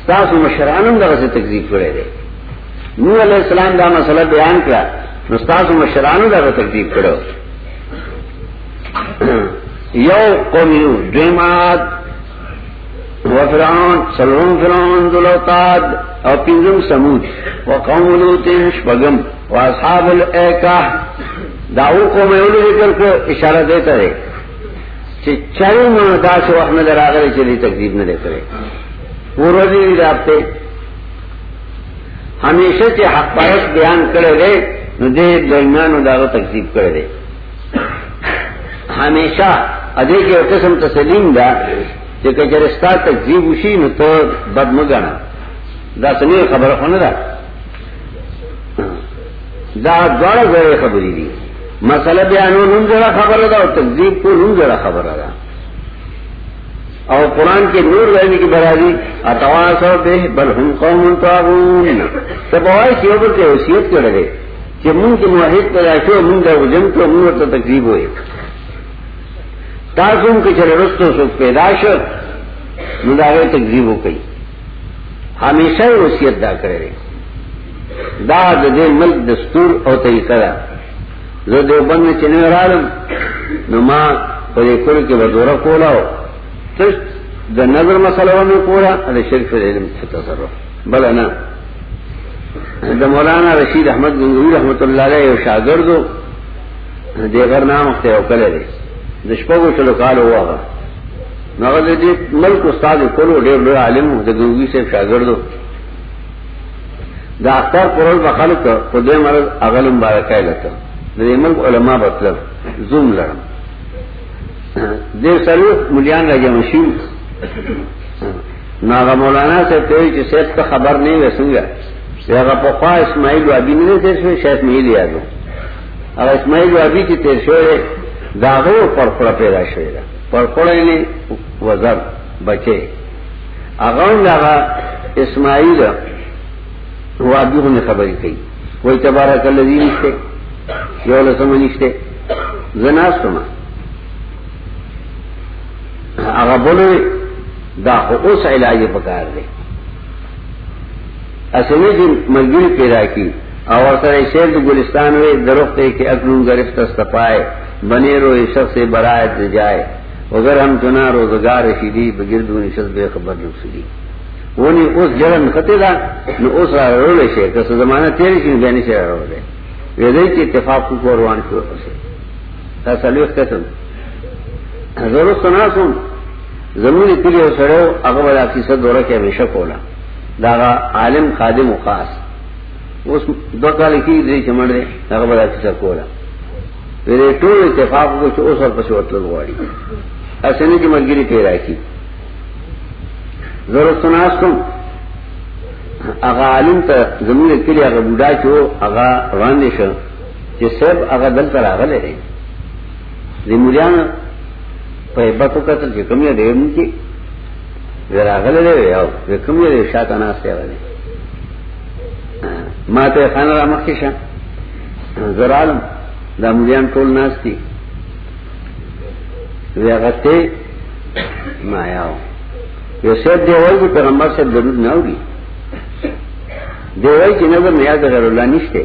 تاسو مشرانم دغه سے تکذیب کړي دي نوح علیہ السلام دا مسله بیان کړه. نو تاسو مشرانو دغه تکذیب کړو. یو قوم یو دیمات وفرعون سلون فرعون دلوتاد او پینزم سمود وقوم لوتین شپگم. واصحاب الایکہ. داو کو میں اولو ذکر کو اشارہ دیتا ہے کہ چلی منتا سے وقت میں چلی تقدیب نہ دے کرے وہ روزی رابطے. ہمیشہ سے حق پرست بیان کرے دے، نو دے درمیان و داغو تقسیب کرے دے. ہمیشہ ادے کے قسم تسلیم دا کہ کچرستا تقسیب اسی نو تو بد مگانا دا سنیر خبر خونا دا دا دوڑا زر خبری دی۔ مسئلہ بیانو نم ذرا خبر دا اور تقزیب کو نم ذرا خبر دا۔ اور قرآن کے نور رہنے کی برادری اتواس اور بے، بل ہم قوم تعاون سب آئے سی اوپر کے حیثیت کے لگے کہ من کے معاہد پیدا شو من کا وجن تو من تو تقریب ہوئے۔ تاکم کے چلے رستوں سے پیداش مداغے تقریب ہو گئی ہمیشہ وصیت دا کرے رہے۔ دا دے ملک دستور اور طریقہ دا۔ زه دیوبند چې نه رالم نو ما پرې کول کې بدوره کولاو تش د نظر مسله ونه کولا د شرک په علم تصرف۔ بل نه د مولانا رشید احمد گنگوی رحمت الله علیه یو شاګردو دغه نام ته وکړل دي د چلو کال وغه نو د دې ملک استاد کولو ډېر لوی عالم د گنگوی سے شاګردو دا اختر پرول بخلق په دې مرز اغلم بارکای لته د دې ملک علما مطلب زوم لرم. دیر سلو ملیان را جمع ناغا مولانا سے تیوی چی سیت کا خبر نہیں ویسنگا یاغا پخوا اسماعیل وابی نہیں تیر شوئے شاید میل یادو اگر اسماعیل وابی چی تیر شوئے داغو پرخورا پیدا شوئے دا. پرخورا یعنی وزر بچے. اغاون داغا اسماعیل وابی ہونے خبری کئی. کوئی تبارک اللذی نشتے. یو لسم نشتے. زناستما هغه بوله دا خو اوس علاج پکار دی اسنه چې ملګری پیدا کی. او سره شیر د ګلستان وې درخته کې اکنون گرفت استپائے بنے روئے شخص برایت جائے اگر ہم چنا روزگار شیدی بگردونی شخص بے خبر نفسدی۔ ونی اوس جرن خطے دا، نو اوس را رولے شے، کس زمانہ تیری شنو بیانی سے رولے ویدئی چی اتفاق کو روان شو اسے تا سلیوخ قسم ضرور سناسم زمین کلی او سڑو اگر بدا کیسا دورہ کے ہمیشہ کولا داغا عالم خادم و خاص اس دو کال کی دری چمڑ دے اگر بدا کیسا کولا۔ ویدے ٹول اتفاق کو چو اس اور پسی وطلب گواری اسنی کی ملگری پیرا کی ضرور سناسم اغا عالم تا زمین کلی اغا بودا چو اغا راندے شو۔ چی سب اغا دل تر آغا لے رہے۔ دی مولیان په بتو کتل چې کومه دې مونږ کې راغله دی یو کومه دې شاته ناشته وله ما ته خان را مخکې شه زرالم دا مليان ټول ناشتي وی هغه ما یاو. یو څه دی وایي پیغمبر صاحب درود نه وړي دی وایي چې نظر نیاز غیر الله نشته.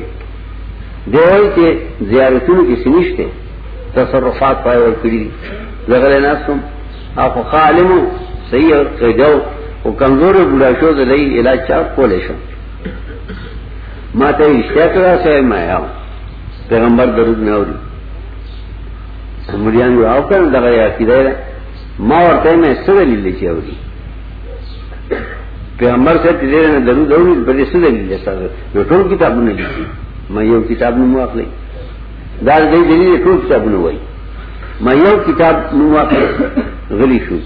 دی وایي چې زیارتونو کې سنشته تصرفات پای ور کړی لغل ناسم اخو خالمو صحیح قیدو وہ کمزور بڑا شو تو رہی علاج چاہ کولے شو ماں تو اشتیا کرا سے میں آؤں پیغمبر درود نہ ہوئی مریان آؤ کر دگا یا کی رہے ماں اور تے میں سر لیلے چاہ ہوئی پیغمبر سے تیرے نے درود ہوئی بڑے سر لیلے سر جو ٹول کتاب نے لکھی میں یہ کتاب نے مواق لئی دار گئی دلی ٹول کتاب نے ہوئی میں یہ کتاب مواق غلی شو.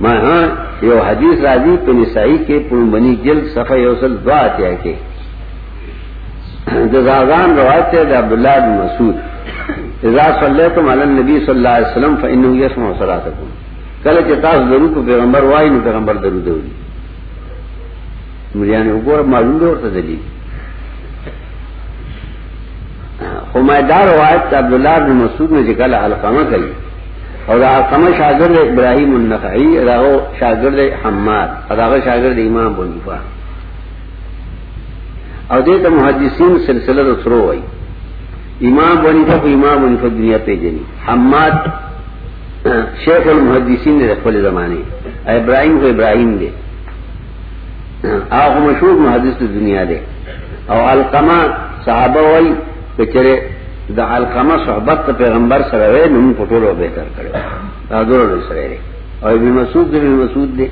میں ہاں یہ حدیث راضی پہ نسائی کے پل بنی جلد صفحہ یوسل دعا کیا کہ جزاغان روایت ہے عبداللہ بن مسعود، اذا صلیتم علی النبی صلی اللہ علیہ وسلم فانه يسمع صلاتکم. کله چې تاسو درود په پیغمبر وایي نو پیغمبر درود وایي مریان وګوره، معلوم دی ورته دلیل. خمیدار روایت عبداللہ بن مسعود نے ذکر علقمہ کہی اور علقمہ شاگرد ابراہیم النخعی راہو شاگرد حماد اور شاگرد امام بنیفا اور دے تو محدثین سلسلہ تو سرو ہوئی امام بنیفا کو امام بنیفا دنیا پہ جنی حماد، شیخ المحدثین نے رقبل زمانے ابراہیم کو ابراہیم دے آخو مشہور محدث دنیا دے اور علقمہ صحابہ ہوئی کہ چرے دا علقمہ صحبت پیغمبر سروے نم پٹولو بہتر کرے سرے اور ابن مسعود دے ابن مسعود دے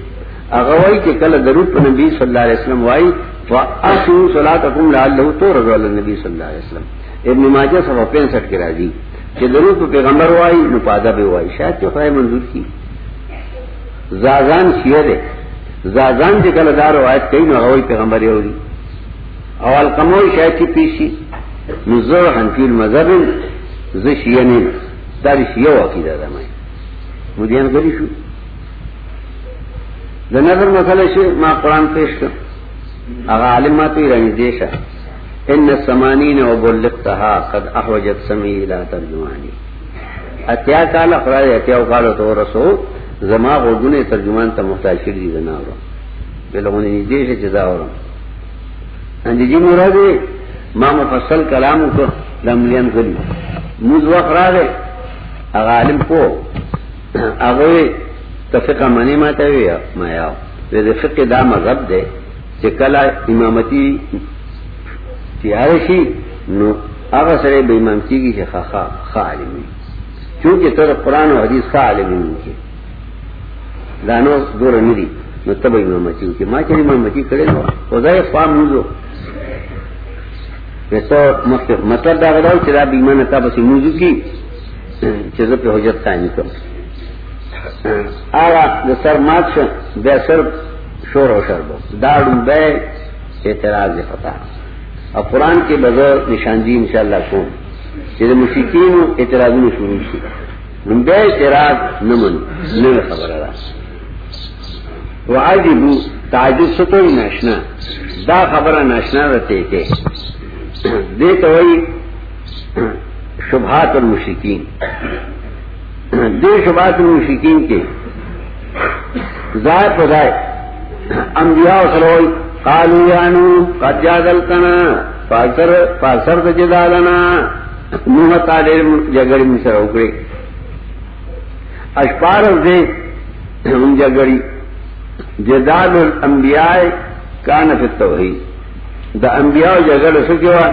اغوائی کہ کل درود نبی صلی اللہ علیہ وسلم وائی فَأَحْسِنُوا صَلَاتَكُمْ لَعَلَّهُ تُرَضُ عَلَى النَّبِي صلی اللہ علیہ وسلم ابن ماجہ صفحہ پینسٹھ کے راضی کہ درود پر پیغمبر وائی، نو پادہ بے وائی، شاید کہ خواہ منظور کی۔ زازان شیعہ دے۔ زازان جے کل دار روایت کئی، نو اغوائی پیغمبر یوری اول قموئی شاید کی پیشی نزر حنفی المذہب ز شیعہ نے دار شیعہ عقیدہ دا میں مدیان گلی شو۔ دا نظر مسئلہ شو ما قرآن پیش کر۔ اغا علماتو رنی دیشا. ان السمانین و بلقتها قد احوجت سمی الى ترجمانی. اتیا کالا قرآن اتیا کالا تو رسو، زما غرگون ترجمان تا محتاج کردی دنا ورم بلغونی نیدیش جزا ورم اندی جی مرادی، ما مفصل کلامو کو لملین کلی موز وقت را گئے اغا علم کو. اغوی، تفقہ منی ما تاوی ما یاو وی فقہ دا مذہب دے. کہ کلا امامتی تیار شی نو هغه سره به امامتی کی خا خا خا عالمی چونکہ تر قرآن و حدیث خا عالمی کی دانو دور ندی، نو تب امامتی کی ما چری امامتی کړي نو؟ خدای فام نوزو. وسو مطلب دا غواړم چې دا بیمانه تاسو موضوع کی چې زه حجت قائم کوم آغا د سر مات شو بیا سر شور و شربو داڑوں بے اعتراض پتا اور قرآن کے بغیر نشاندی ان شاء اللہ کو جیسے مشکین اعتراض میں شروع کی. بے اعتراض نہ من، نہ خبر رہا وہ آج بو، تعجب سے تو ناشنا. دا خبر ناشنا رہتے تھے دے تو وہی شبہات اور مشکین دے شبہات المشکین کے. ضائع پذائے انبیاء سروئی قالو یانو قد جادلتنا فاسر فاسر جدالنا. نوح تعالی جگڑی من سر اکڑے اشپار دے، ہم جگڑی. جدال الانبیاء کان فی التوحید. دا انبیاء جگڑ سکیوا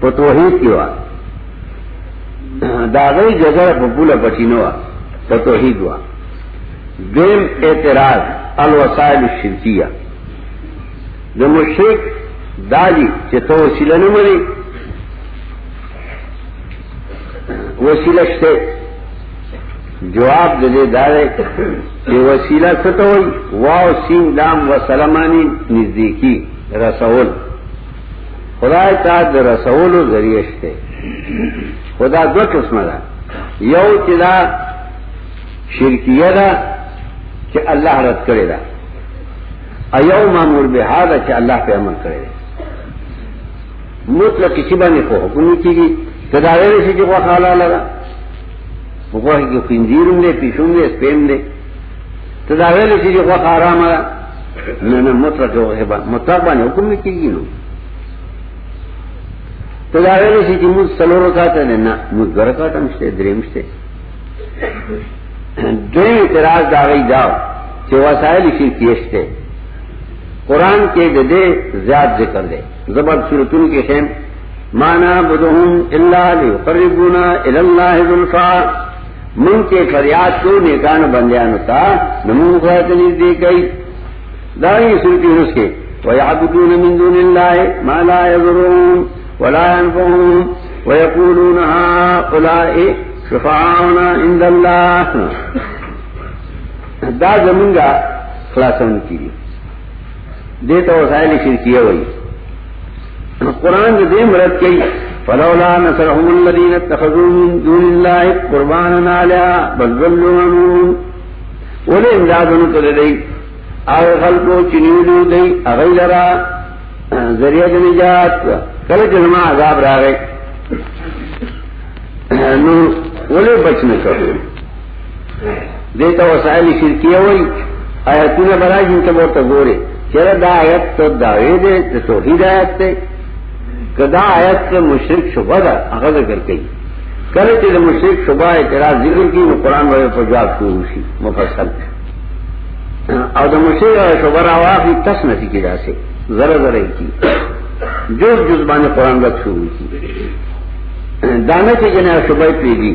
پا توحید کیوا؟ دا غی جگڑ پا پولا پچینوا، پا توحید وا. دیم اعتراض. الوسائل الشرکیہ. جو مشرک دالی چه تو وسیله نمانی وسیله شتے. جواب دے دارے کہ وسیلہ ستوئی واو سین لام و سلمانی نزدیکی رسول. خدا تا د رسول ذریعہ شتے. خدا دو قسم دا. یو چلا شرکیہ دا کہ اللہ رد کرے دا ایو معمول بحاد کہ اللہ پہ عمل کرے مطلق کسی بنے کو حکم کی گی۔ تدارے سے جو خالا لگا وہ کہ پنجیروں دے پیشوں دے اسپیم دے تدارے سے جو خارا مارا نہ مطلق جو ہے، مطلق بنے حکم کی گی نو۔ تدارے سے جو مجھ سلو رکھا تھا نہ مجھ گھر کا تھا مجھتے دریم سے۔ دو اعتراض دا گئی جاؤ کہ وسائل شرکیش تھے قرآن کے ددے زیاد ذکر دے. زبر سورتن کے خیم. مانا بدہم اللہ قربنا اللہ ذلفا. من کے فریاد کو نیکان بندیان تھا نمون خواہتنی دے گئی داری سورتی اس کے. وَيَعْبُدُونَ مِن دُونِ اللَّهِ مَا لَا يَضُرُّهُمْ وَلَا يَنفَعُهُمْ وَيَقُولُونَ هَؤُلَاءِ شُفَعَاؤُنَا عِندَ اللَّهِ دا زمونگا خلاصون کی دیتا وسائل شرکیہ ہوئی قرآن جو دے مرد کی فلولا نصرهم الذين اتخذوا من دون الله قربانا علیہ بل ظلوا عنهم ولی امدادنو کدے آغا خلقو چنیولو دی اغیلرا ذریعہ نجات کل جنما عذاب را گئے نو ولی بچ نکرو دیتا وسائل شرکیہ ہوئی آیتون برای جن کے بہت گورے۔ چرا دا آیت تو دعوے دے، تو توحید آیت تے۔ کدا آیت کے مشرق شبہ دا اغذر کر گئی کرے تیرے مشرق شبہ اعتراض ذکر کی، وہ قرآن والے پر جواب شروع سی مفصل۔ اور دا مشرق شبہ راواقی تس نسی کی جا سے ذرا ذرا کی۔ جز جزبان قرآن رکھ شروع کی۔ دانے سے جنہیں شبہ پیدی